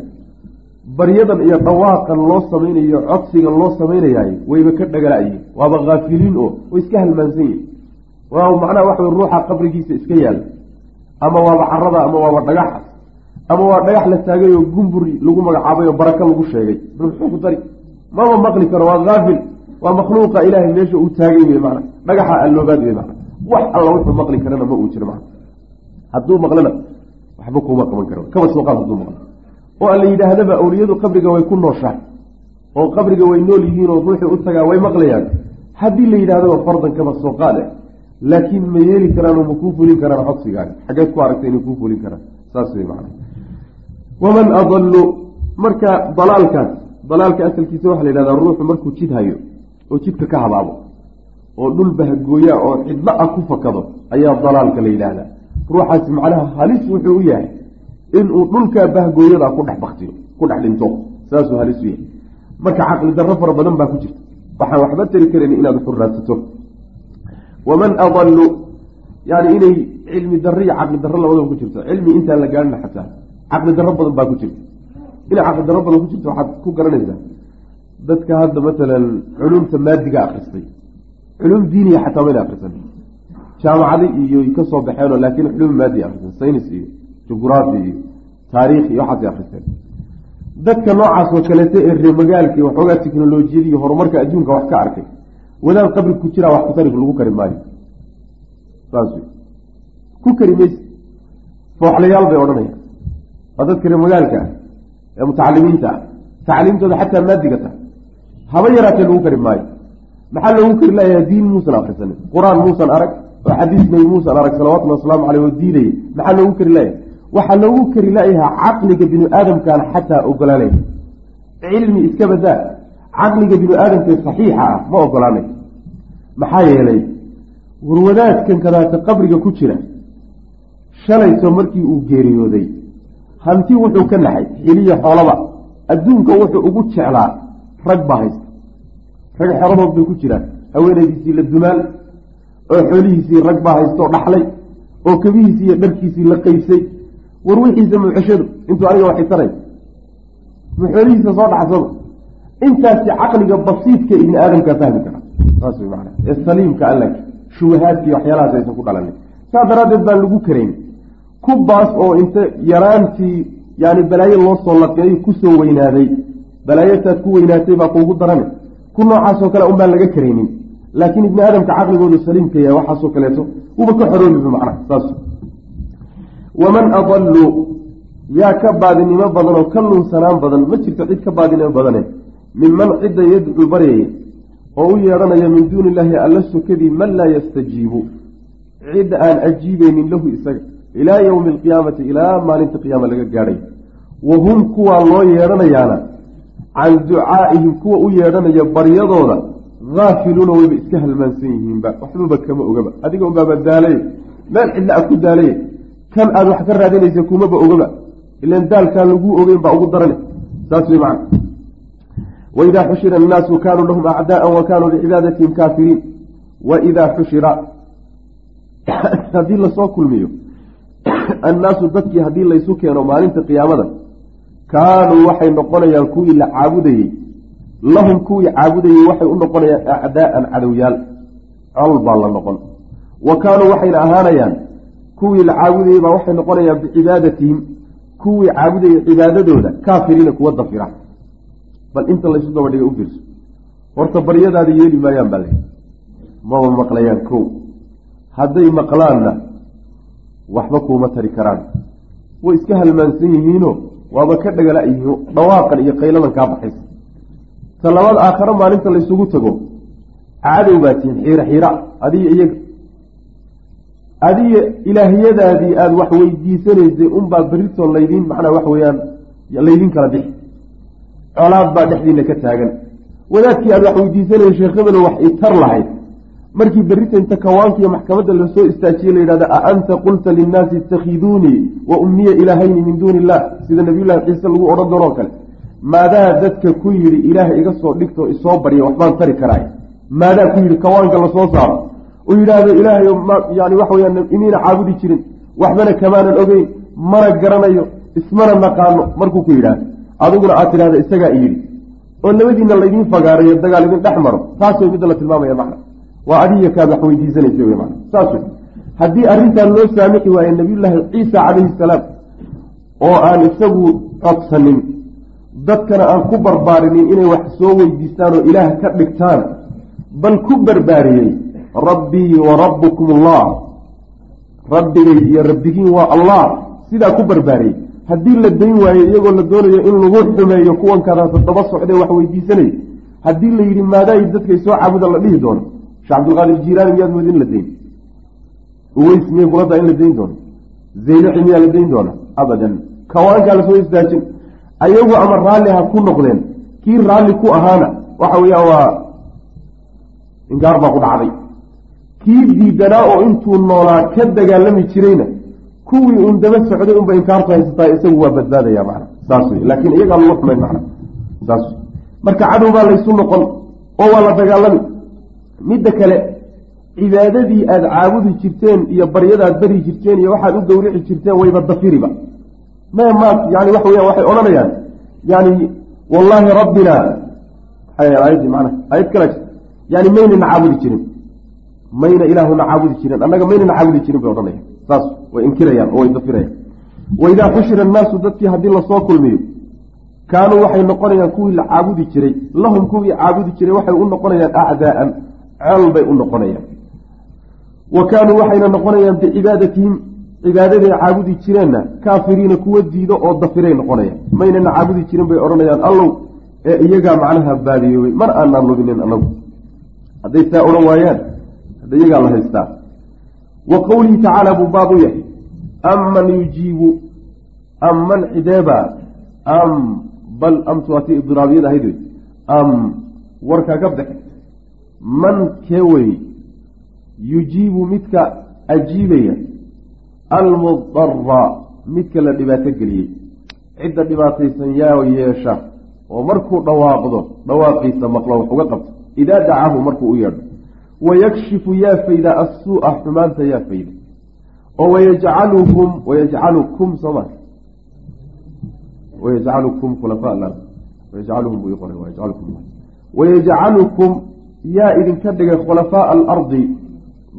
baryadan iyo dhawaaqan loo samaynayo codsigan loo samaynayahay wayba ka dhagala-yihin waaba haafiliin oo way iska halmaansan yihiin waa macnaha waxa wey ruuxa qabrigiisa iska yaalla ama waaba carada ama waaba dhagaxa ama waa dhagax la taagay oo gumbur lagu magacaabay oo baraka lagu sheegay. Bal ku dari maba maqli karo waa haafil waa makhluuqa ilaahay meesha uu taagay wey mana dhagaxa alloobaad wey mana wax alla wuxuu maqli karana ma uu jiro mana hadduu maqlana waxba kuma qaban karo. Kaba soo qaad hadduu maqlo. Oo alla yidhaahdaba awliyadu qabriga way ku nooshahay oo qabriga way nool yihiin oo ruuxii u tagaa way maqlayaan. Haddii la yidhahdaba fardan kaba soo qaade laakiin ma yeeli karaan oo ma kuu fulin karaan codsigaaga xageed ku aragtay inay kuu fulin karaan. Saas wey macana waman adalu marka dalaalkaas dalaalka asalkiisa waxaa la yidhahdaa ruuxu markuu jid hayo oo jidka ka habaabo oo dhul bahgooya oo cidlo ah ku fakado ayaa dalaalka la yidhaahdaa ruuxaasi macnaha halis wuxuu u yahay inuu dhulkaa bahgooyadaa ku dhex baktiyo ku dhex dhinto saasuu halis u yahay. Marka caqli darro fara badan baa ku jirta. Waxaan waxba tari karan inaad xuraadsato waman adalu yani inay cilmi darro iyo caqli darro labadaba ku jirto. Cilmi intaan la gaarina xataa. Caqli darro badan baa ku jirta inay caqli darro badan ku jirto waxaad ku garanaysaa dadka hadda matalan culumta maadiga akristay culum diiniya xataa mayna akrisan jaamacada iyo ka soo baxeenoo laakiin culum maadi akrisan saynis iyo jugraafi iyo taariikh iyo waxaasay akristeen dadka noocaas oo kaleeta ee reemagaalka waxoogaa teknolojiyada iyo horumarka adduunka wax ka arkay wadaad qabri ku jiraa wax kutari lagu kari maayo saas wey ku kari mayse fooxlayaal bay odhanayaan waa dadka reemagaalka ah ee mutacalimiinta ah tacliimtooda xataa maadiga tahay haba yaraatee lagu kari maayo. Maxaa loogu kari layaha diin muusan akrisanin qur'aan muusan arag oo xadiis nabi muusan arag salawatulli wasalaamu caleyh oo diinaya maxaa loogu kari layaha waxaa loogu kari layahaa caqliga binu aadamkaan xataa ogolaanay. Cilmi iska badaa caqliga binu aadamkee saxiixa ah ma ogolaanay. Maxaa yeelay warwadaadkan kadaata qabriga ku jira shalayso markii uu geeriyooday hanti wuxuu ka naxay xiliya xoolaba adduunka wuxuu ugu jeclaa rag baa haysta. Rag xeradood bay ku jiraan. Haweenaydiisii la dumaal oo xoolihiisii rag baa haystaoo dhaxlay oo kabihiisii iyo dharkiisii la qaybsay. War wixiisa muceshadu intuu aniga waxay taray muxoolihiisa soo dhacsado intaasi caqliga basiidka ibni aadamkaa fahmi kara. Saas way macana ee saliimka alla shubahaadkii waxyaalahaas aysan ku dhalanin saa daraaddeed baan lagu karayn kubaas oo inta yaraantii yani balaayo loo soo laqeeyo ku soo weynaaday. Balaayataad ku weynaatay baa kuugu darane. Ku noocaasoo kale un baan laga karaynin laakiin ibni aadamka caqligoodu saliimka yahay waxaasoo kaleeto uba ka xoroobiba macna saas. Waman adalu yaa ka baadinimo badan oo ka lunsanaan badan ma jirto cid ka baadinimo badane. Minman cidda yadcuu baryaya oo u yeedhanaya min duuni illaahi alla sokadii man laa yastajiibu. Cid aan ajiibeynin lahu isaga ilaa yowmi alqiyaamati ilaa maalinta qiyaama laga gaadhay. Wa hum kuwaa loo yeedhanayaana can ducaa'ihim kuwa u yeedhanaya baryadooda haafiluuna wayba iska halmaansan yihiinba. Waxbaba kama ogaba. Adiga unbaaba daalay meel cidla a ku daalay kan aada wax ka raadinaysa kumaba ogaba. Ilan daalkaan laguu ogeyn baa ugu darane saas wey macna. Waidaa xushira annaasu kaanuu lahum acdaa'an wa kaanuu bicibaadatihim kaafiriin waidaa xushira haddii la soo kulmiyo annaasu dadkii haddii laysu keeno maalinta qiyaamada kaanuu waxay noqonayaan kuwii la caabudayey. Lahum kuwii caabudayey waxay u noqonayaan acdaa'an cadowyaal col baa la noqon. Wa kaanuu waxayna ahaanayaan kuwii la caabudayey baa waxay noqonayaan bicibaadatihim kuwii caabudayey cibaadadooda kaafiriina kuwa dafira. Bal inta laysu daba dhiga u fiirso horta baryadaada yeeli maayaan baa le maba maqlayaan kow. Hadday maqlaanna waxba kuuma tari karaan. Way iska halmaansan yihiino waaba ka dhagala yihiin dhawaaqan iyo qayladan kaa baxaysa. Ta labaad aakhare maalinta laysugu tago cadow baa tihiin xiira xiira adiyo iyaga. Adiyo ilaahiyadaadii aada wax weydiisanaysay unbaa beritoo laydiin macnaa wax weeyaan laydiin kala bixi. Colaad baa dhexdiina ka taagan. Wadaadkii aada wax weydiisanayay sheekh hebelo wax itar lahayd markii berrita inta kawaankiiyo maxkamadda la soo istaajiye la yidhahda a anta qulta linnaasi itakhiduunii wa ummiya ilaahayni min duuni illah sida nabiyullahi ciise lagu odhan doonoo kale. Maadaa dadka ku yidhi ilaah iga soo dhigto isoo barya waxbaan tari karaay maadaa ku yidhi kawaanka la soo saaro. Uu yidhaahdo ilaahay yani waxa weyaan imiina caabudi jirin. Waxbana kamaanan ogeyn. Mana garanayo ismana naqaano. Markuu ku yidhaahdo adiguna aad tidhahda isagaa iyidhi oo labadiina laydiin fagaarayo dagaal idin dhex maro. Taas way midda la tilmaamaya macna waa adiga kaad wax weydiisanaysa wey mana saas wey haddii arrintan loo saamixi waaye nabiyullaahi ciisa calayhi salaam oo aan isagu codsanin dadkana aan ku barbaarinin inay wax soo weydiistaan oo ilaah ka dhigtaan bal ku barbaariyey rabbii wa rabbukum allah. Rabbigay iyo rabbigiin waa allah. Sidaa ku barbaariyey. Haddii la dayn waayo iyagoo la doonayo in lagu xumeeyo kuwan kadaasa daba socdee wax weydiisanay. Haddii la yidhi maadaay dadkay soo caabuda la dhihi doono sheekh cabdilqaadir jiiraani miyaad mood in la dayn uweys miyay kuladaa in la dayn doono? Zaylaxi miyaa la dayn doona? Abadan. Kawaankaa la soo istaajin. Ayagu ama raalli ha ku noqdeen. Kii raalli ku ahaana waxa weeyaan waa inkaar baa ku dhacday. Kii diidanaa oo intuu noolaa ka dagaalami jirayna kuwii uun daba socday unba inkaartu haysataa isagu waa badbaadaya macna. Saas wey laakiin iyagaa lagu xumayn macna. Saas wey marka cadow baa laysu noqon oo waa la dagaalami midda kale cibaadadii aada caabudi jirteen iyo baryadaad bari jirteen iyo waxaad u gawrici jirteen wayba dafiriba. Ma ma yani waxa weya waxay odhanayaan. Yani wallaahi rabbina aayadii mana aayad kale yani maynana caabudi jirin. Mayna ilaahuna caabudi jirin. Annaga maynana caabudi jirin bay odhanayaan. Saas way inkirayaan oo way dafirayaan. Waidaa xushira annaasu dadkii haddii la soo kulmiyo kaanuu waxay noqonayaan kuwii la caabudi jiray. Lahum kuwii caabudi jiray waxay u noqonayaan acdaaan col bay u noqonayaan. Wa kaanuu waxayna noqonayaan bicibaadatihim cibaadaday caabudi jireenna kaafiriina kuwa diido oo dafiray noqonayaan. Maynana caabudi jirin bay odhanayaan allow ee iyagaa macnaha baadiyoobay mar aanaan lubinin anagu hadday saa odhan waayaan hadda iyagaa la haystaa wa qowlihi tacaala buu baab u yahay amman yujiibu amman cideeba am bal amtu waa tii idiraabiyad ahayd wey am warkaa ka man kee wey yujiibu midka ajiibaya almudara midka la dhibaato geliyey. Cidda dhibaataysan yaa yeesha oo markuu dhawaaqdo dhawaaqiisa maqlo wax uga qabto. Idaa dacahu markuu u yeedho wayakshifu yaa fayda assuu'a xumaanta yaa fayda. Oo wayajcaluhum wayajcalukum sooma wayajcalukum khulafaa wayajcaluhum buu qoray wayajcalukum wayajcalukum yaa idinka dhigay khulafaaa alardi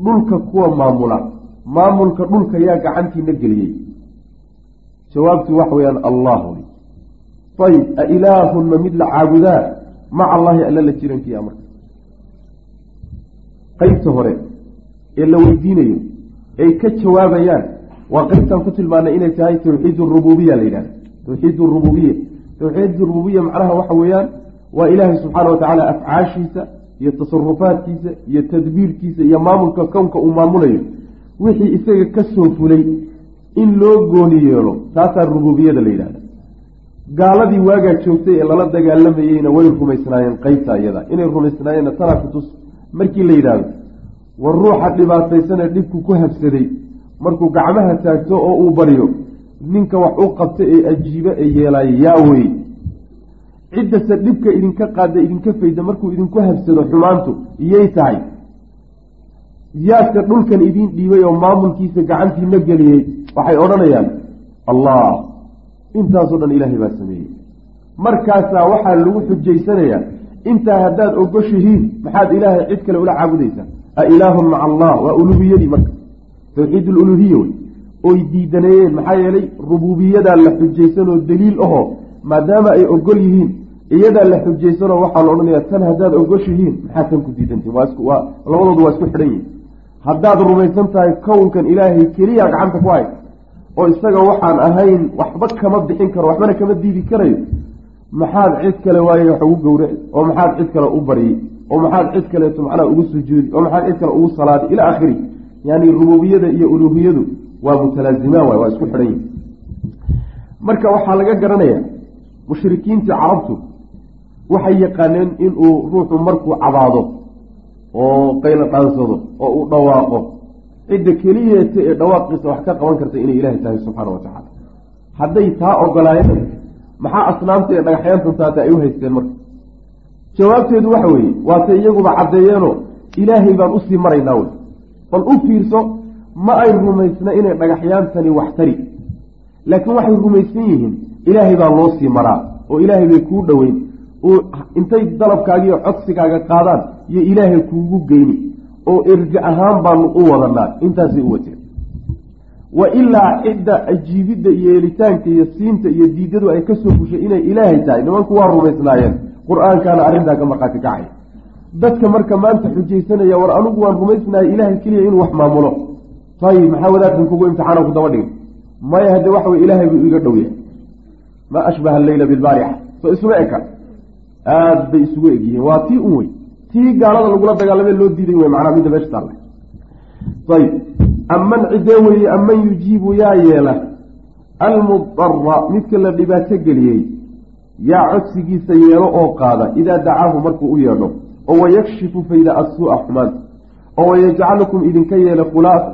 dhulka kuwa maamula. Maamulka dhulka yaa gacantiina geliyey. Jawaabtu waxa weeyaan allah ayb a ilaahun mid la caabudaa? Maca allahi alla la jirankiya marka. Qeybta hore ee la weydiinayo ay ka jawaabayaan waa qeybtaan ku tilmaanay inay tahay tawxiid rububiya la yidhahda tawxiid rububiya tawxiid rububiya macnaha waxa weeyaan waa ilaahay subxaana wa tacaala afcaashiisa iyo tasarufaadkiisa iyo tadbiirkiisa iyo maamulka kownka uu maamulayo wixii isaga ka soo fulay in loo gooni yeelo taasaa rububiyada la yidhahda gaaladii waagaa joogtay ee lala dagaalamayeyna way rumaysnaayeen qeybta iyada inay rumaysnaayeenna tanaa kutus markii la yidhaahdo war ruuxa dhibaataysanee dhibku ku habsaday. Markuu gacmaha taagto oo uu baryo ninka wax u qabta ee ajiibo ee yeelaayo yaa wey ciddase dhibka idinka qaada idinka fayda markuu idinku habsado xumaantu iyay tahay. Yaadka dhulkan idiin dhiibay oo maamulkiisa gacantiina geliyey waxay odhanayaan allah intaasoo dhan ilaahay baa sameeyey. Markaasaa waxaa lagu xujaysanayaa intaa haddaad ogoshihiin maxaad ilaahay cid kale ula caabudaysaa? A ilaahun maca allah waa uluhiyadii marka. Tawxiid luluhiya wey. Oy diidaneeyeen maxaa yeelay rubuubiyadaa la xujaysanoo daliil ahoo maadaama ay ogol yihiin iyadaa la xujaysanoo waxaa la odhanayaa tan haddaad ogoshihiin maxaa tan ku diidantiin waa labadoodu waa isku xidhan yihiin haddaad rumaysan tahay kownkan ilaahay keliya gacanta ku hay oo isaga waxaan ahayn waxba kama bixin karo waxbana kama diidi karayo maxaad cid kale waaye wax ugu gowraci oo maxaad cid kale u baryi oo maxaad cid kaleeto macnaha ugu sujuudi oo maxaad cid kale ugu salaadi ilaa akhiri yani rububiyada iyo uluuhiyadu waa mutalaazimaan waay waa isku xidhan yihiin marka waxaa laga garanaya mushrikiintii carabtu waxay yaqaaneen inuu ruuxu markuu cabaado oo qaylo dhaansado oo uu dhawaaqo. Cidda keliyeeta ee dhawaaqiisa wax ka qaban karta inay ilaahay tahay subxaana wa tacaala. Hadday taa ogolaayeen maxaa asnaamta ee dhagaxyaantan taata ay u haysteen marka? Jawaabteedu waxa weeye waase iyaguba caddeeyeenoo ilaahay baan u sii maraynaa wey. Bal u fiirso ma ay rumaysna inay dhagaxyaantani wax tari. Laakiin waxay rumaysan yihiin ilaahay baa loo sii maraa oo ilaahay bay kuu dhoweyn intay dalabkaagiiyo codsigaaga qaadaan iyo ilaahay kuugu geyni oo erga ahaan baanu u wadanaa intaasay u wateen wa ilaa cidda ajiibidda iyo helitaanka iyo siinta iyo diidadu ay ka soo fushay inay ilaahay tahay nimanku waa rumaysnaayeen qur'aankaana arrintaa ka markhaati kacay dadka marka maanta xujaysanaya war anugu waan rumaysnahay ilaahay keliya inuu wax maamulo. Ayib maxaa wadaadkan kugu imtixaana ku daba dhigay? Maya hadde waxa wey ilaahay buu iga dhow yahay maa ashbaha alleyla bilbaarixa soo isuma eka. Aada bay isugu egyihiin. Waa tii un wey tii gaalada lagula dagaalamee loo diiday wey macnaa midda meesha taalla ayib. Aman cidee weeye aman yujiibu yaa yeela almudara midka la dhibaato geliyey yaa codsigiisa yeelo oo qaada idaa dacaahu markuu u yeedho oo wayakshifu fayda asuu'a xumaanta oo wayajcalukum idinka yeela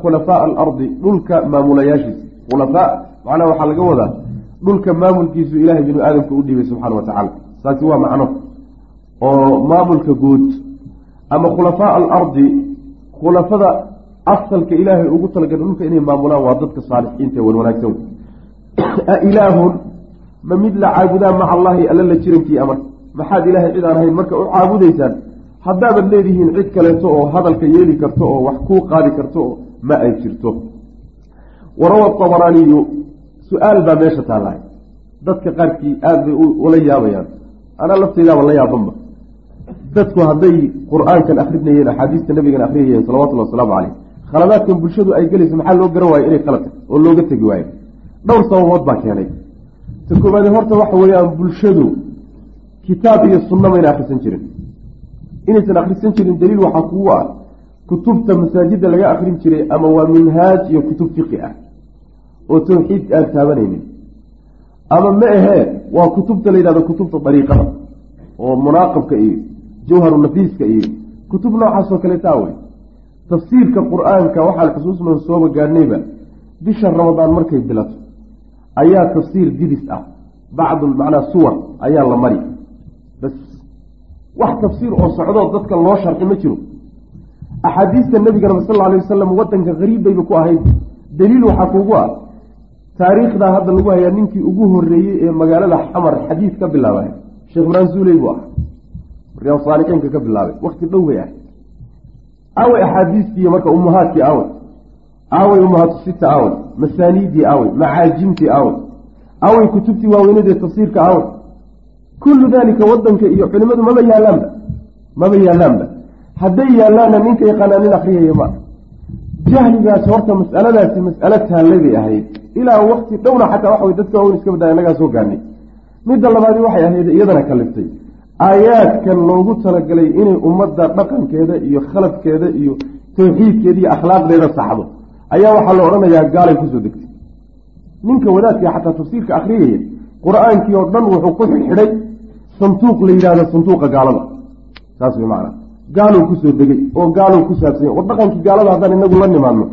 khulafaa'a alardi dhulka maamulayaashiisa. Khulafaa macnaha waxaa laga wadaa dhulka maamulkiisu ilaahay binu aadamka u dhiibay subxaana wa tacaala. Saasi waa macno. Oo maamulka guud ama khulafaa'a alardi khulafada asalka ilaahay ugu talagalay dhulka inay maamulaan waa dadka saalixiinta ee wanwanaagsan. A ilaahun ma mid la caabudaa maca allaahi alla la jirankii amar. Maxaad ilaahay cid aan ahayn marka u caabudaysaan haddaabaad leedihiin cid kaleeto oo hadalka yeeli karto oo wax kuu qaadi karto oo ma ay jirto. Warawa abaraaniyu su'aal baa meesha taalahay dadka qaarkii aada bay ula yaabayaan. Anaa laftaydaaba la yaabanba. Dadku hadday qur'aankan akrinayeen axaadiista nabigan akrinayeen salawatullhi wasalaamu caleyh khaladaadkan bulshadu ay gelayso maxaa loo garan waayo inay khalad oo looga tegi waayo? Dhowr sababood baa keenay. Ta koobaade horta waxa weeyaan bulshadu kitaab iyo sunna mayna akrisan jirin. Inaysan akrisan jirin daliil waxaa kugu ah kutubta masaajidda laga akrin jiray ama waa minhaaj iyo kutub fiqi ah oo tawxiid aan taabanaynin. Ama ma ahee waa kutubta la yidhahdo kutubta dariiqada oo munaaqabka iyo jawharu nafiiska iyo kutub noocaasoo kaleetaa wey tafsiirka qur'aanka waxaan xusuusnoo sooba gaadhnayba bisha ramadaan markay bilato ayaa tafsiir didis ah. Bacdu macnaa suwar ayaa la mari. Bas wax tafsiir oo socdoo dadka loo sharxi ma jiro. Axaadiista nebigana sal lla alay wasalam wadanka hariib bayba ku ahayd. Daliil waxaa kuugu ah taariikhdaa hadda lagu hayaa ninkii ugu horeeyey ee magaalada xamar xadiid ka bilaabay. Sheekh ibrahim zuuley buu ah. Riyaad saalixiinka ka bilaabay. Wakti dhow bay ahay aawey axaadiistii marka ummahaadkii aawey aawey ummahaatu sita aawey masaaniidii aawey macaajimtii aawey aawey kutubtii waaweynadee tafsiirka aawey kullu daalika wadanka iyo culimadu maba yaalaanba maba yaalaanba hadday yaalaanna ninka yaqaanaa nin akriyaya ma jahligaas horta mas'aladaasi mas'alo taallay bay ahayd. Ilaa wakti dhowna xataa waxa way dadka waaweyn iska badaya inagaa soo gaarnay. Midda labaadi waxay ahayd iyadana kaliftay aayaadkan loogu talagalay inay ummadda dhaqankeeda iyo khaladkeeda iyo tawxiidkeeda iyo akhlaaqdeeda saxdo. Ayaa waxaa la odhanayaa gaalay ku soo degtay. Ninka wadaadka xataa tafsiirka akhriyaya qur'aankii oo dhan wuxuu ku xidhay sanduuq la yidhahdo sanduuqa gaalada. Saas way macnaa gaaluu ku soo degay oo gaaluu ku saabsanya war dhaqankii gaalada haddaan inagu la nimaadno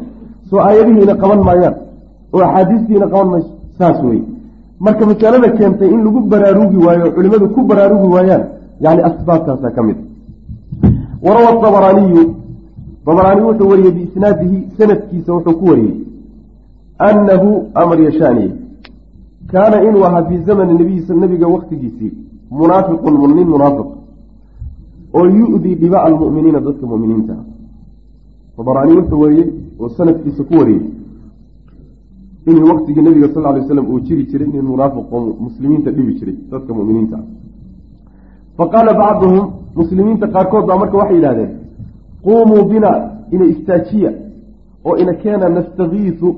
soo aayadihiina qaban maayaan oo axaadiistiina qaban mayso saas wey marka masalada keentay in lagu baraarugi waayo o culimadu ku baraarugi waayaan yani asbaabtaasaa ka mid. Warawa abaraaniyu abaraani wuxuu wariyey biisnaadihi sanadkiisa wuxuu ku wariyey annahu amar yashaaniye kaana inuu ahaa fii zamani nabiga waktigiisii munaafiqun nin munaafiq oo yu-dii dhiba almu'miniina dadka muminiinta. Abaraani wuxuu wariyey oo sanadkiisa ku wariyey inuu waktigii nabiga sal ly waslam uu jiri jiray nin munaafiq oo muslimiinta dhibi jiray dadka muminiinta. Fa qaala bacduhum muslimiinta qaarkood baa marka waxay yidhahdeen quumuu bina ina istaajiya oo ina keena nastakiisu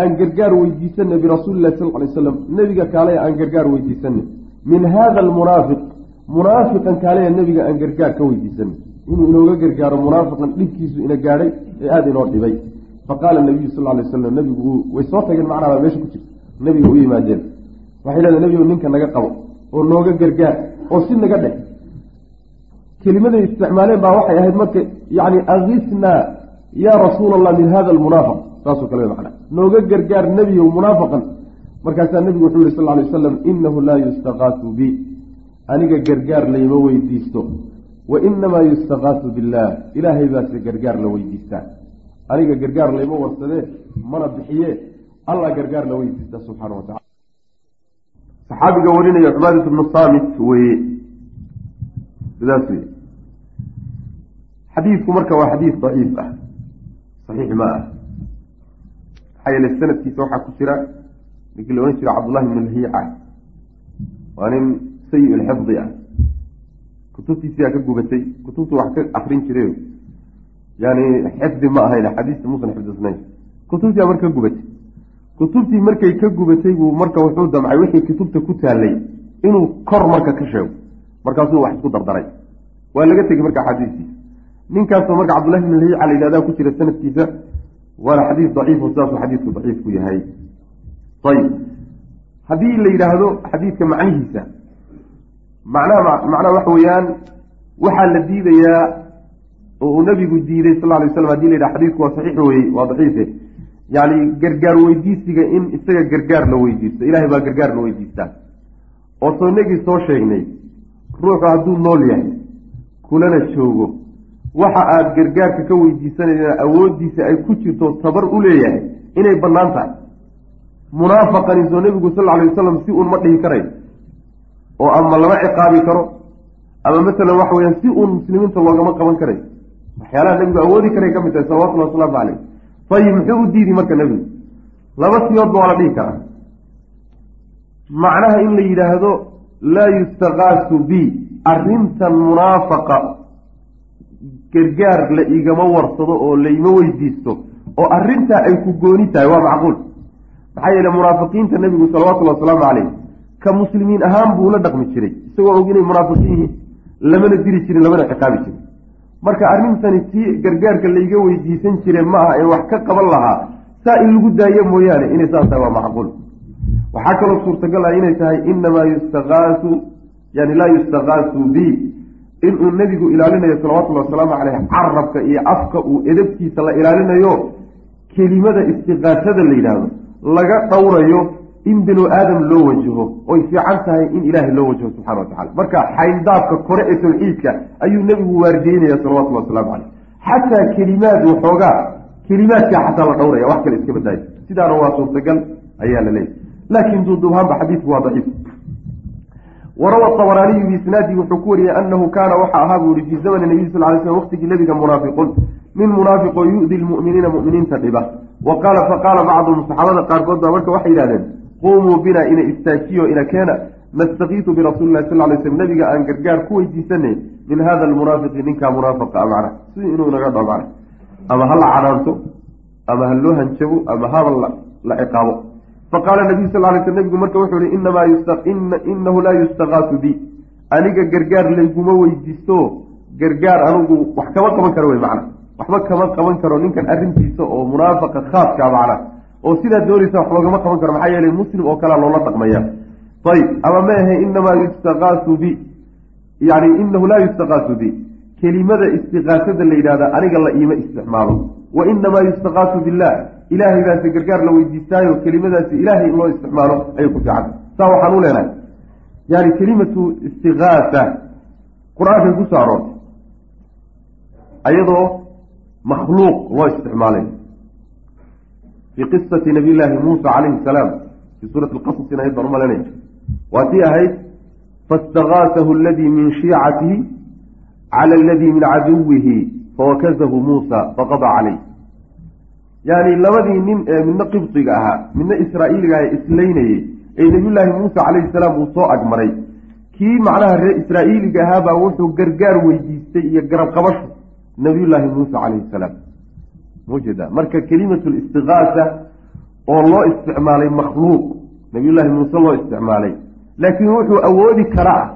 aan gargaar weydiisanay birasuuli lahi sal ly slam nebiga kaalaya aan gargaar weydiisanay. Min hada almunaafiq munaafiqan kaalaya nebiga aan gargaar ka weydiisanay inuu inooga gargaaro munaafiqan dhibkiisu ina gaadhay ee aada inoo dhibay. Faqaala nabiyu sal lay slam nabigu way soo tageen macnaa baa meesha ku jirta nabiga u yimaadeen. Waxay leedahay nebigu ninka naga qabo oo nooga gargaar oo si naga dheh. Kelimaday isticmaaleen baa waxay ahayd marka yani akisnaa yaa rasuula allah min hada almunaafiq. Saasoo kale macna nooga gargaar nebiyow munaafaqan markaasaa nebigu wuxuu yihi sal lay wasalam inahu laa yustaqaasu bi aniga gargaar layma weydiisto wa inamaa yustaqaasu billaah ilaahay baase gargaar la weydiistaa aniga gargaar layma warsadee mana bixiye allah gargaar la weydiista subxaana wa tacala saxaabiga warinaya cubaadat bnu saamit weye sidaas wey. Xadiidku marka waa xadiid daciif ah saxiix ma ah. Maxaa yeele sanadkiisa waxaa ku jira ninkii la odhan jira cabdullahi ibn lhiica waa nin sayi lxifdi ah kutubtiisiyaa ka gubatay kutubtu wax ka akrin jiray. Yani xifdi ma ahayn xadiista muusan xifdisnayn. Kutubtii marka ka gubatay. Kutubtii markay ka gubatay buu marka wuxuu damcay wixii kutubta ku taallay. Inuu kor marka ka sheego. Markaasuu wax isku dardaray. Waa laga tegey marka xadiistiisa ninkaasoo marka cabdullahi bn lhiica la yidhahdaa ku jira sanadkiisa waana xadiis daciif oo sidaasuu xadiisku daciif ku yahay. Ayib haddii la yidhaahdo xadiidka macnihiisa macnaha macnaha waxa weeyaan waxaa la diidayaa oo uu nabigu diiday sal lay slam haddii la yidhaha xadiidku waa saxiix weye waa daciife yani gargaar weydiisiga in isaga gargaar la weydiisto ilahay baa gargaar la weydiistaa. Oo soo inagii soo sheegnay ruuxu hadduu nool yahay kulana joogo. Waxa aada gargaarka ka weydiisanayna awooddiisa ay ku jirto tabar u leeyahay inay bannaan tahay. Munaafaqani soo nebigu sal alay wasalam si uun ma dhihi karayo oo ama lama ciqaabi karo ama masalan waxa weyaan si uun muslimiinta loogama qaban karayo waxyaalaha nebigu awoodi karay ka mid tahay salawatullhi wasalaamu caleyh ayib muxuu u diidi marka nebigu? Laba siyoodba waa la dhihi karaa. Macnaha in la yidhaahdo laa yustaqaasu bi arrintan munaafaqa. Gargaar la igama warsado oo laima weydiisto oo arrintaa ay ku gooni tahay waa macquul. Maxaa yeele munaafiqiinta nebigu salawatullhi wasalaamu caleyh ka muslimiin ahaan buu la dhaqmi jiray isagoo og inay munaafiqiin yihiin lamana diri jirin lamana ciqaabi jirin. Marka arrintani tii gargaarka layga weydiisan jire ma aha ee wax ka qaban lahaa saa in lagu daayo mooyaane inay saas tahay waa macquul. Waxaa kaloo suurtagal ah inay tahay inamaa yustaqaasu yani laa yustaqaasu bi inuu nebigu ilaalinayo salawatullahi wasalaamu caleyh carabka iyo afka uu edabtiisa la ilaalinayo kelimada istiqaasada la yidhaahdo laga dhowrayo in binu aadam loo wajaho oy fiican tahay in ilaahay loo wajaho subxana wa tacala marka xayndaabka kore ee tawxiidka ayuu nebigu waardiyeynaya salawatullahi wasalaamu caleyh xataa kelimaad waxoogaa kelimaadkaa xataa la dhowraya wax kale iska badaayo sidaana waa suurtagal ayaa la leeyahy laakiin duuduubhaanba xadiidku waa daciif. Warawa abaraaniyu biisnaadihi wuxuu ku wariyey anahu kaana waxa ahaa buu yihi fii zamani nabiy sal lay slm waqtigii nebiga munaafiqun. Nin munaafiqoo yu'di lmu'miniina mu'miniinta dhiba. Wa qaala faqaala bacduhum saxaabada qaarkood baa marka waxay yidhahdeen quumuu bina ina istaajiyo ina keena nastakiitu birasuuli lahi sal lay slm nabiga aan gargaar ku weydiisanay min hada almunaafiqi ninkaa munaafiqa macna si inuu naga dho macna ama ha la canaanto ama ha loo hanjabo ama haba la ciqaabo. Faqaala nabiyu sal lay sl nabigu marka wuxuu yihi inamaa inahu laa yustaqaasu bi. Aniga gargaar layguma weydiisto gargaar anigu wax kama qaban karo wey macna waxba kama qaban karo ninkan arrintiisa oo munaafaqa khaaska macna oo sidaa doonaysa wax loogama qaban karo maxaa yeelay muslim oo kalea loola dhaqmaya. Ayib ama ma ahe inamaa yustaqaasu bi yani inahu laa yustaqaasu bi. Kelimada istiqaasada la yidhahda aniga la iima isticmaalo. Wa inamaa yustaqaasu billah ilaahay baasi gargaar la weydiistaayo kelimadaasi ilaahay in loo isticmaalo ayay ku fiican saa waxaan u leenahay yani kelimatu istiqaasa qur'aankay ku aroortay ayadoo makhluuq loo isticmaalay fii qisati nabiy llaahi muusa calayhi salaam fii suurati lqasasina ayad baan umalanaya waa tii ahayd faistagaasahu aladii min shiicatihi cala aladii min caduwihi fawakazahu muusa faqadaa caleyh yani labadii nin ee midna qibdiga ahaa midna israa'iiliga aha islaynayey ee nabiyullaahi muusa calayhi salaam uu soo agmaray kii macnaha reer israa'iiliga ahaabaa wuxuu gargaar weydiistay iyo garab qabasho nabiyullaahi muusa calayhi salaam maujeeda marka kelimatu listiqaasa oo loo isticmaalay makhluuq nabiyullaahi muuse loo isticmaalay laakiin wuxuu awoodi kara ah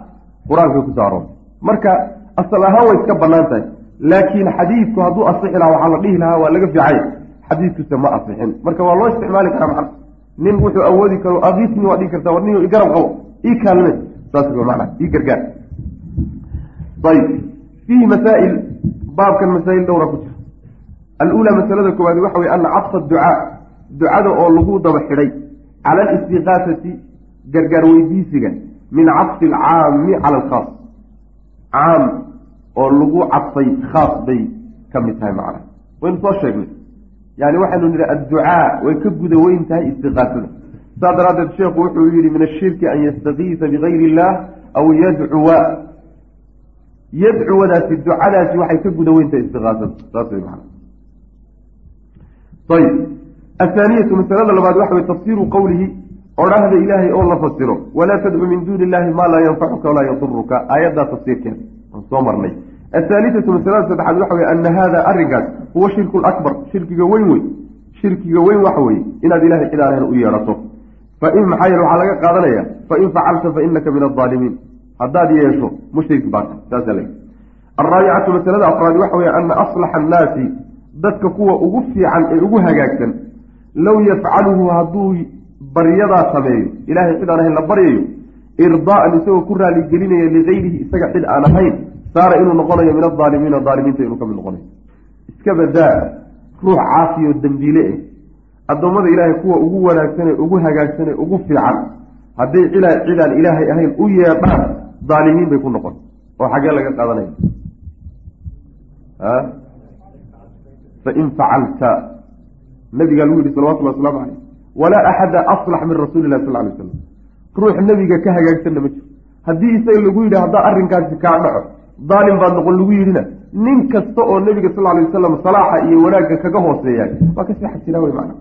qur'aankay ku saaroon marka asal ahaan way iska bannaan tahay laakiin xadiidku hadduu asixi lahaa waxaa la dhihi lahaa waa laga fiicay. Xadiidkuse ma asixin. Marka waa loo isticmaali karaa macna. Nin wuxuu awoodi karo agiisni waa dhigi karta war nin igarab qabo ii kaalme saas mana ii gargaar. Ayb fiihi masaa'il baabkan masaa'il dhowra ku jira aluulaa masalada koowaad waxa weye ana cadfa ducaa ducada oo lagu daba xidhay cala alistiqaasati gargaar weydiisiga min cadfi alcaami cala alkhaas. Caam oo lagu cadfay khaas bay ka mid tahay macna. Waynu soo sheegnay. Yani waxaynu nidhi adducaa way ka guda weyn tahay istiqaasada. Saa daraaddeed sheekhu wuxuu yihi min ashirki an yastakiisa bigayri illah aw yadcuwa. Yadcuwadaasi ducadaasi waxay ka guda weyn tahay istiqaasada. Saas way macna ayib athaaniyatu masalada labaad waxa weye tafsiiru qowlihi odhahda ilaahay oo la fasiro. Walaa tadcu min duuni illahi maa laa yanfacuka walaa yaduruka aayaddaa tafsiirkeeda aan soo marnay. Athaalithatu masalada saddexaad waxa weye ana hada arrinkaas huwa shirku lakbar shirkiga weyn wey shirkiga weyn waxa weeye inaad ilahay cid aan u yeedhato fain maxaa yeele waxaa laga qaadanaya fain facalta fainaka min aldaalimiin haddaad yeesho mushrik baata saasa le alraabicatu masalada afraad waxa weye ana aslaxa annaasi dadka kuwa ugu fiican ee ugu hagaagsan low yafcaluhu hadduu baryadaa sameeyo ilahay cid aan ahayn la baryayo irdaa'an isagoo ku raaligelinaya ligayrihi isaga cid aan ahayn saara inuu noqonayo min adaalimiina daalimiinta inuu ka mid noqonayo. Iska badaa ruux caasiyo dembiile eh. Addoommada ilaahay kuwa ugu wanaagsan ee ugu hagaagsan ee ugu fiican hadday cilaa cidaan ilaahay ahayn u yeedhaan daalimiin bay ku noqon. Oo xaggee laga qaadanaya fain facalta nabigaa lagu yihi salawatulli waslamu caleyh walaa axada aslax min rasuuli lah sal lay slam ruux nebiga ka hagaagsanna ma jiro haddii isaga lagu yidhi haddaa arrinkaasi kaa dhaco daalim baad noqon lagu yidhina nin kasta oo nebiga sal lay wasalam salaaxa iyo wanaagga kaga hooseeya waa ka sii xajira wey macna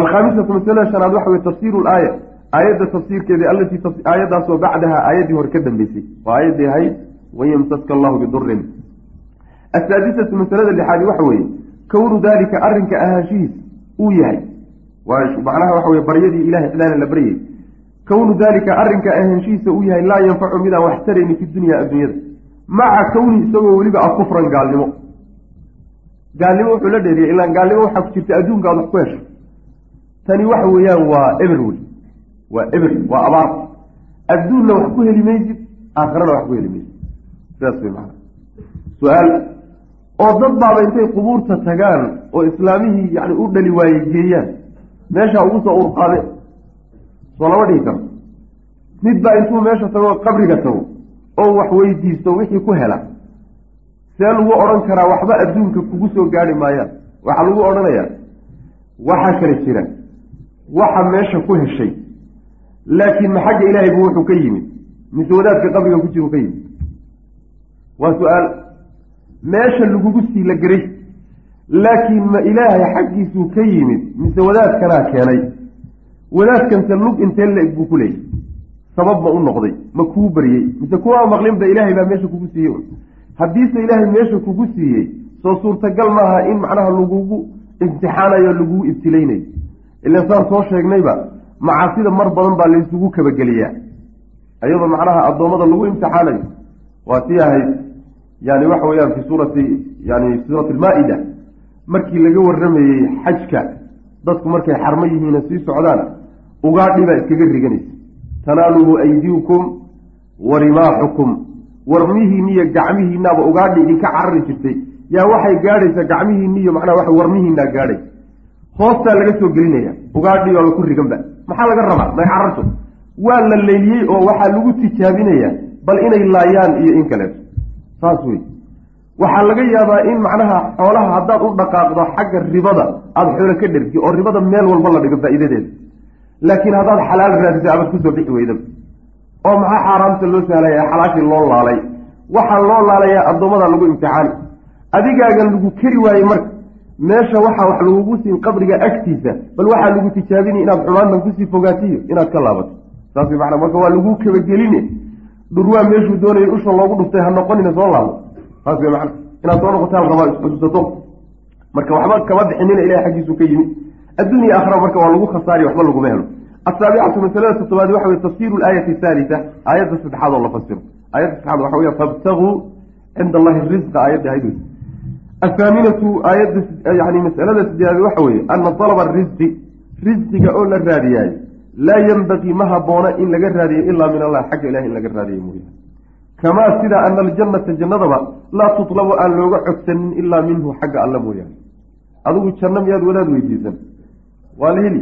alkhaamisatu masalada shanaad waxa wey tafsiiru laaya aayadda tafsiirkeeda allatii aayaddaasoo bacdaha aayaddii hore ka dambeysay waa aayaddii ahayd wayamsaska allahu bidurin asaadisatu masalada lixaadi waxa weeye kownu daalika arrinka ahaanshihiis uu yahay macnaha waxa weye baryadii ilahay cidaana la baryay kownu daalika arrinka ahaanshihiisa uu yahay laa yanfacu midaan wax tarayni fi dunya adduunyada maca kowni isagoo weliba a kufran gaalnimo gaalnimo wuxuu la dheeriyay ilaan gaalnimo waxaa ku jirta adduunka aad wax ku hesho tani waxa weeyaan waa eber wey waa eber waa abaar adduunna wax ku heli maysid aakhirana wax ku heli maysid sidaas wey maana su'aal oo dad baaba intay qubuurta tagaan oo islaamihii yani u dhali waaye geeyaan. Meeshaa ugu soo urqaade soo lama dhihi karo mid baa intuu meesha tago qabriga tago oo wax weydiisto wixii ku hela. See lagu odhan karaa waxba adduunka kugu soo gaari maayaan waxaa lagu odhanayaa waxaa kala jira. Waxa meesha ku heshay. Laakiin ma xagga ilaahay bu wuxuu ka yimid. Mise wadaadka qabriga ku jiru ka yimid. Waa su'aal meesha lagugu sii la geray. Laakiin ma ilaahay xaggiisuu ka yimid mise wadaadkanaa keenay? Wadaadkanse lug intee la-eg buu ku leeyay? Sabab ma u noqday ma kuu baryey mise kuwaa maqlinba ilaahay baa meesha kugu siiyey? Un haddiise ilaahay meesha kugu siiyey soo suurtagal maaha in macnaha lagugu imtixaanayo lagugu ibtilaynayo ilan saan soo sheegnayba macaasida mar badan baa laysugu kabageliyaa. Ayadoo macnaha addoommada lagu imtixaanayo waa tii ahayd yani waxa weeyaan fi suurati yani suurati almaa-ida markii laga warramayey xajka dadku markay xarmo yihiina sii socdaan ugaadhi baa iskaga riganaysa. Tanaaluhu aydiukum wa rimaaxukum. Warmihiiniyo gacmihiinaaba ugaadhi idinka carari jirtay. Yaa waxay gaadhaysaa gacmihiiniyo macnaha waxa warmihiinaa gaadhay. Hoostaa laga soo gelinaya ugaadhi oo laku riganba maxaa laga rabaa? May cararto. Waa la leyliyey oo waxaa lagu tijaabinayaa bal inay laayaan iyo in kaleeto saas wey waxaa laga yaabaa in macnaha xoolaha haddaad u dhaqaaqdo xagga ribada aada xoolo ka dhergi oo ribada meel walba la dhigo faa'iidadeeda laakiin haddaad xalaal raadisay abad ku soo bixi weydaba oo maxaa xaaraamta loo sahlaya xalaashii loo laalay. Waxaa loo laalayaa addoommada lagu imtixaani adigaagan lagu keri waayey marka meesha waxaa wax lagugu siin qabriga agtiisa bal waxaa lagu tijaabinay inaad xumaantan ku sii fogaatiyo inaad ka laabato. Saas way macnaa marka waa lagu kabageline dhurwaa meeshuu doonayay usha loogu dhuftay ha noqonina soo laabo. Saas way macna inaad soo noqotaan rabaa isxusuusato marka waxba kama bixinina ilahay xaggiisu ka yimi addunya aakhira marka waa lagu khasaariy waxba laguma helo. Asaabicatu masalada toddobaad waxa wey tafsiru laayati haalita aayadda saddexaad oo la fasiro aayadda saddexaad waxa weya fabtaguu cinda allahi risqa aayadda ahayd wey athaaminatu aayadda yani masalada sideedaad waxa weeye ana dalaba risqi risqiga oo la raadiyaayo laa yenbagii ma haboona in laga raadiyo ilaa min allah xagga ilahi in laga raadiyo mooyaane kamaa sida ana aljannata jannadaba laa tutlabu aan looga codsanin ilaa minhu xagga alla mooyaane adigu janno miyaad wadaad weydiisan. Waa la heli.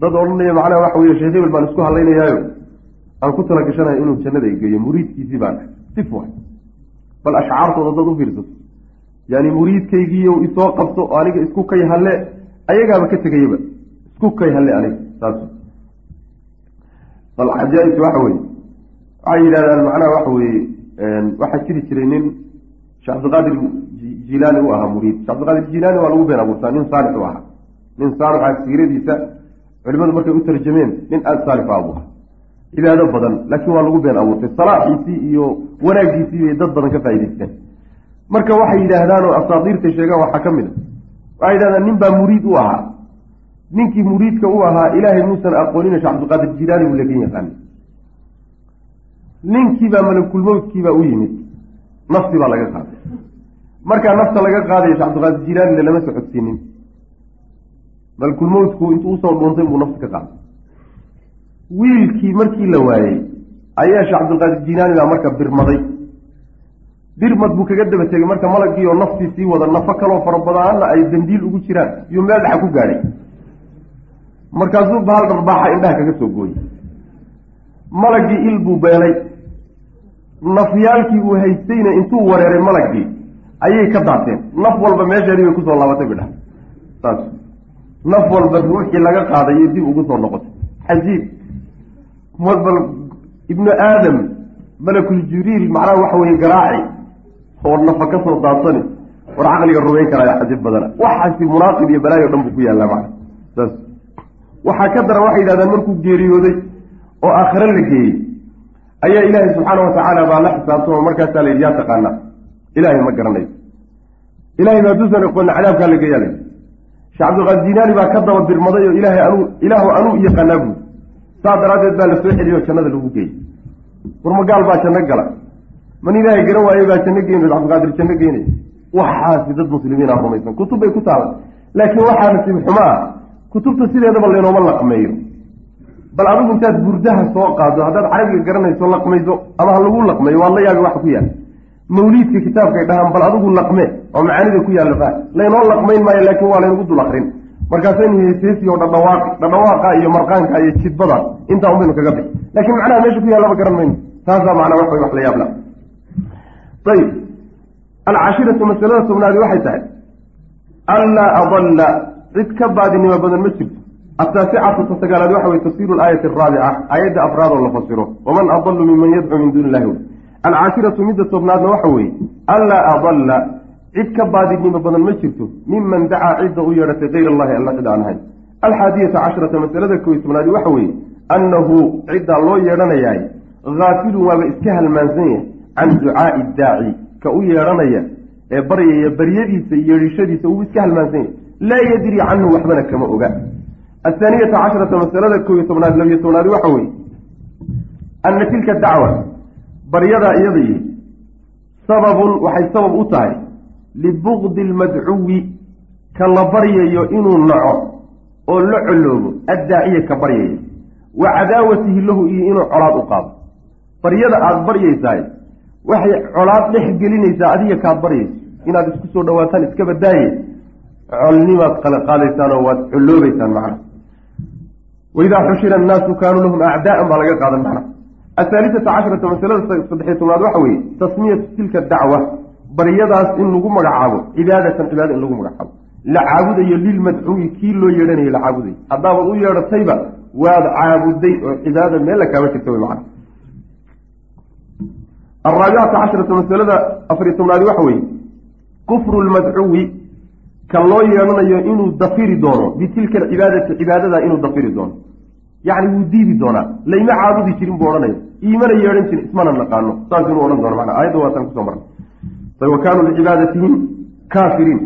Dad odhanaya macnaha waxa weye sheekh hebel baan isku hadlaynayaayo aan ku tala gashanayo inuu jannada igeeyo muriidkiisii baan. Sif waay. Bal ashcaartooda dad u fiirsato yani muriidkaygiiyo isoo qabto oo aniga isku kay halle ayagaaba ka tegayaba. Isku kay halle aniga saas bal cajaa-ibta waxa weye waxay yidhahdaan macnaha waxa weeye waxaa jiri jiray nin sheekh cabdiqaadir jilaani u ahaa muriid. Shekh cabdiqaadir jilaani waa lagu been abuurtaa nin saalix u ahaa. Nin saalixa siiradiisa culimadu markay u tarjameen nin aada saalix abu ah cibaado badan laakiin waa lagu been abuurtay. Salaaxiisii iyo wanaagiisii bay dad badan ka faa'idaysteen marka waxay yidhaahdaan oo asaadiirtay sheegaan waxaa ka mid a waxay yidhahdaan nin baa muriid u ahaa ninkii muriidka u ahaa ilaahay muusan aqoonina sheekh cabdilqaadir jilaani buu lagan yaqaanay ninkiibaa malakulmowtkiibaa u yimid. Nafsi baa laga qaaday. Markaa nafta laga qaadayo sheekh cabdilqaadir jilaanina lama socodsiinin. Malakulmowtku intuu u soo dhuuntay buu nafta ka qaaday. Wiilkii markii la waayey ayaa sheekh cabdilqaadir jilaani baa marka birmaday. Birmad buu kaga daba tegay marka malagii oo naftii sii wada nafo kaloo fara badanaana ay dambiil ugu jiraan iyuu meel dhexa ku gaadhay markaasuu bahal dharbaaxa indhaha kaga soo gooyey. Malagii il buu beelay nafyaalkii uu haystayna intuu wareeray malagii ayay ka daateen. Naf walba meesheedii bay ku soo laabatay bidha saas naf walba ruuxii laga qaadayo dib ugu soo noqotay. Xajiib. Bal ibnu aadam malakul jibriil macnaha waxa weye garaaci oo nafa ka soo daadsani war caqliga rumayn karaayo xajib badana. Waxaasi munaaqib iyo balaayo dhan buu ku yaallaa macna waxaa ka daran waxay yidhahdaan markuu geeriyooday oo aakhiro la geeyey ayaa ilaahay subxaana wa tacaala baa la xisaabtamo markaasaa la yidhi yaa taqaanaa ilaahay ma garanayo ilahay ma hadduusan aqoonin cadaabkaa la geeyaa la yidhi sheekh cabdilqaadir dinaani baa ka daba birmaday oo ilaahay anuu ilaahu anuu yaqaanaa buud saa daraaddeed baa la soo jannada lagu geeyey. Warmagaal baa janno gala. Man ilaahay garan waaye baa janno geynay cabdilqaadir janno geynay waxaasi dad muslimiina rumaysan. Kutub bay ku taala laakiin waxaa nasiib xumo ah kutubta sideedaba laynooma laqmeeyo. Bal adigu intaad burdaha soo qaado haddaad carabiga garanayso laqmayso ama ha lagu laqmeeyo waad la yaabi waxa ku yaalla mawliidka kitaabkay dhahaan bal adigu laqme oo macaanida ku yaalla fa laynoo laqmayn maayo laakiin waa laynagu dul akrin markaasaynu heeseesi oo dhadhawaaq dhadhawaaqa iyo marqaanka iyo jidbada intaa un baynu kaga bixi laakiin macnaha meesha ku yaallaba garan mayno. Taasaa macnaa wax way wax la yaabla. Ayib. Alcashiratu masalada tobnaadi waxay tahay anlaa adalla cid ka baadinimo badan ma jirto. Ataasicatu ta sagaalaad waxa weye tafsiru alaayati araabica aayadda afraad oo la fasiro. Waman adalu minman yadcuu min duuni illahi alcaashiratu midda tobnaadna waxa weeye anlaa adalla cid ka baadinimo badan ma jirto miman dacaa cidda u yeedhatay kayr allahi alla cid aan ahayn. Alxaadiyata casharata masalada kow tobnaadi waxa weeye annahu ciddaa loo yeedhanayaay haafilun waaba iska halmaansan yahay can ducaai daaci ka u yeedhanaya ee baryaya baryadiisa iyo yeedhishadiisa uu iska halmaansan yahay laa yadri canhu waxbana kama oga. Athaaniyata casharata masalada kow iyo tobnaad labiyo tobnaadi waxa weeye anna tilka dacwa baryadaa iyadii sababun waxay sabab u tahay libugdi lmadcuwi ka la baryayo inuu naco oo la coloobo addaaciya ka baryaya wa cadaawatihi lahu iyo inuu colaad u qaado. Baryada aada baryaysahay waxay colaad dhex gelinaysaa adiga kaad baryayso inaad isku soo dhawaataan iska badaaye colnimaad qala qaadaysaan oo waad coloobaysaan macna. Waidaa xushira annaasu kaanuu lahum acdaa'an baa laga qaadan macna. Ahaalisata casharata masalada saddexiy tobnaad waxa weeye tasmiyatu tilka dacwa baryadaas in lagu magacaabo cibaadatan cibaada in lagu magacaabo. La caabudayo lilmadcuwi kii loo yeedhanayo la caabudayo haddaabaad u yeedhatayba waad caabuday oo cibaada meel la kaama jirta wey macna. Araabicata casharata masalada afariy tobnaadi waxa weeye kufru lmadcuwi ka loo yeedhanayo inuu dafiri doono bitilka alcibaadati cibaadada inuu dafiri doono. Yacni wuu diidi doonaa layma caabudi jirin buu odhanayo. Iimana yeedhan jirin ismana naqaano. Saas inuu odhan doono mana aayadda waataan ku soo marnay. Wa kaanuu kaafiriin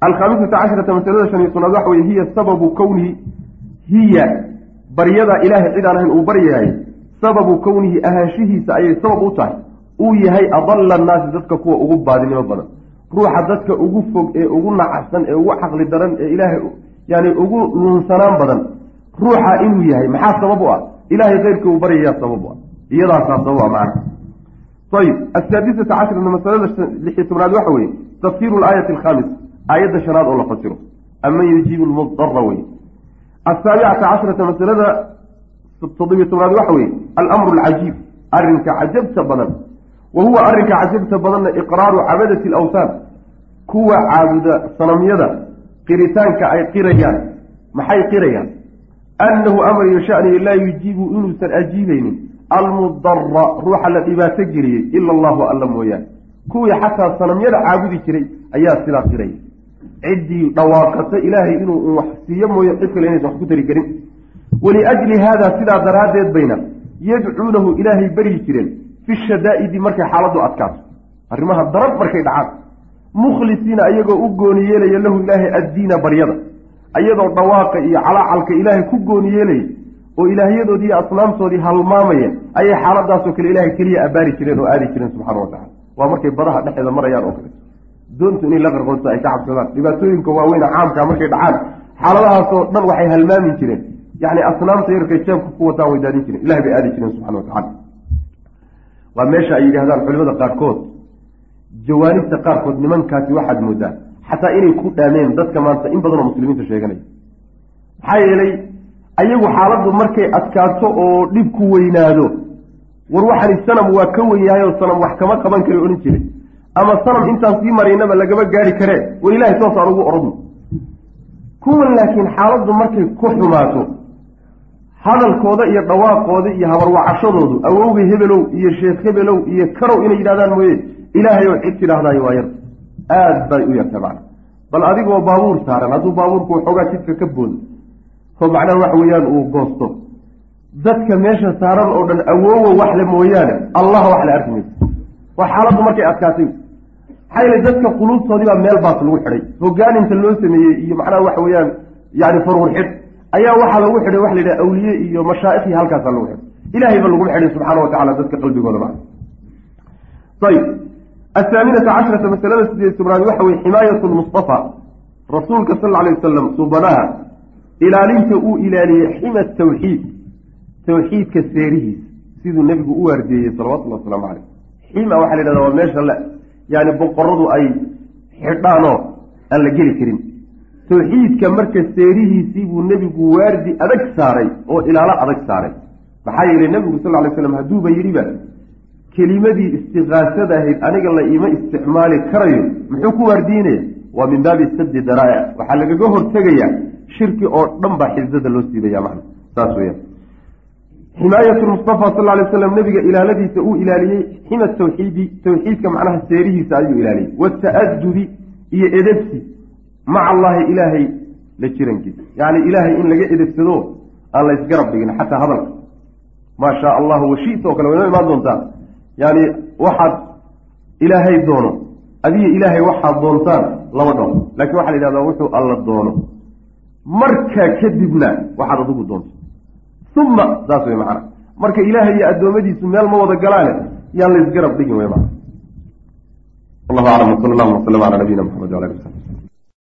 alkhaamisata casharata masalada shan iyo tobnaad waxa weye hiya sababu kownihi hiya baryada ilaahay cid aan ahayn uu baryahay sababu kownihi ahaanshihiisa ayay sabab u tahay. Uu yahay adalla annaasi dadka kuwa ugu baadinimo badan ruuxa dadka ugu fog ee ugu nacsan ee ugu caqli daran ee ilaahay yani ugu nuunsanaan badan ruuxa inuu yahay maxaa sabab u ah? Ilaahay keyrkii uu baryayaa sabab u ah. Iyadaasaa sabab ah macna. Ayib asaadisata cashrana masalada lixiy tobnaad waxa weeye tafsiru alaayati alkhamis aayadda shanaad oo la fasiro. Aman yujiibu lmudara wey asaabicata cashrata masalada toddobiyo tobnaad waxa weeye alamru alcajiib arrinka cajabta badan wa huwa arrinka cajabta badanna iqraaru cabadati alawthaan kuwa caabuda sanamyada qiritaanka ay qirayaan maxay qirayaan? Annahu amar iyo shaniyo laa yujiibu inuusan ajiibaynin almudara ruuxa la dhibaato geliyey ila allahu alla mooyaane. Kuwii xataa sanamyada caabudi jiray ayaa sidaa qiraya ciddii dhawaaqata ilaahay inuu un wax siiyo mooye cid kale inaysan wax ku tari karin. Waliajli haada sidaa daraaddeed bayna yadcuunahu ilaahay baryi jireen fi shadaa'idi markay xaaladdu adkaato arrimaha darab markay dhacaan. Mukhlisiina ayagoo u gooni yeelaya lahu ilaahay addiina baryada. Ayadoo dhawaaqa iyo calaacalka ilaahay ku gooni yeelaya oo ilaahyadoodii iyo asnaamtoodii halmaamaya ayay xaaladaasoo kale ilaahay keliya abbaari jireen oo aadi jireen subxana wa tacala waa markay badaha dhexeeda marayaan oo kale. Doontu inay la qarqoonto ay ka cabsadaan. Dhibaatooyinka waaweyne caamka markay dhacaan xaaladahaasoo dhan waxay halmaami jireen. Yani asnaamta yarkay jeebka ku wataan way daadin jireen. Ilahay bay aadi jireen subxana wa tacala waa meesha ay yidhahdaan culimada qaarkood. Jawaanibta qaarkood nimankaasi waxaad moodaa xataa inay ku dhaameen dadka maanta in badanoo muslimiinta sheeganaya maxaa yeelay ayagu xaaladdu markay adkaato oo dhib ku weynaado war waxani sanam waa ka wen yahay oo sanam wax kama qaban kara odhan jiray. Ama sanam intaan sii maraynaba lagama gaari karee war ilahay toos aan ugu oradno kuwan laakiin xaaladdu markay ku xumaato hadalkooda iyo dhawaaqooda iyo habarwacashadoodu awowga hebelow iyo sheekh hebelow iyo karow inay yidhahdaan mooye ilaahay oo cid tidhaahdaayo waa yarta aad bay u yarta macna bal adigoo baabuur saaran hadduu baabuurku waxoogaa jidka ka boodo oo macnaha waxa weeyaan uu goosto dadka meesha saaran oo dhan awoowa waxle mooyaane allah wax le arki maysa waa xaaladdu markay adkaatay maxaa yeele dadka quluubtoodii baa meel baas lagu xidhay hogaaninta loo sameeyey iyo macnaha waxa weeyaan yani faruur xidh ayaa waxaa lagu xidhay waxa la yidhaha awliye iyo mashaa'ikhi halkaasaa lagu xidhay. Ilahay ba laguma xidhay subxaana wa tacala dadka qalbigooda ma ayb athaaminata cashrata masalada sideed tobnaad waxa weye ximaayat lmustafa rasuulka sal alay wasalam suubanaha ilaalinta uu ilaaliyey xima tawxiid tawxiidka seerihiisa siduu nebigu u waardeeyey salawatullhi wasalaamu caleyh xima waxaa la yidhahda waa meesha le yaani boqoradu ay xidhaanoo aan la geli karin tawxiidka marka seerihiisii buu nebigu waardi adag saaray oo ilaalo adag saaray. Maxaa yeelay nebigu sal ly slam hadduuba yidhiba kelimadii istiqaasada ahayd aniga la iima isticmaali karayo muxuu ku waardiinaya waa min baabi saddi daraa'ic waxaa lagaga hortegayaa shirki oo dhan baa xisada loo siibaya macna saas weyaan ximaayatu mustafa sal lay slam nebiga ilaaladiisa uu ilaaliyey xima tawxiidi tawxiidka macnaha seerihiisa ayuu ilaaliyey. Wata'adubi iyo edebsi maca allaahi ilaahay la jirankiisa yacni ilaahay in laga edebsado aan la ysgarab dhigin xataa hadalka maa shaa allahu washita oo kale wayma imaan doontaa yani waxaad ilaahay doono adiga ilaahay waxaad doontaan lama dhaho laakiin waxa la yidhahdaa wuxuu alla doono. Markaa kadibna waxaad adigu doonto. Uma saas wey macana. Marka ilaahay iyo addoommadiisu meel ma wada galaane yaan la isgarab dhigin wey macana. Wallahu aclam wsala allahuma wasalam ala nabiyina maxamed wala ali w sabi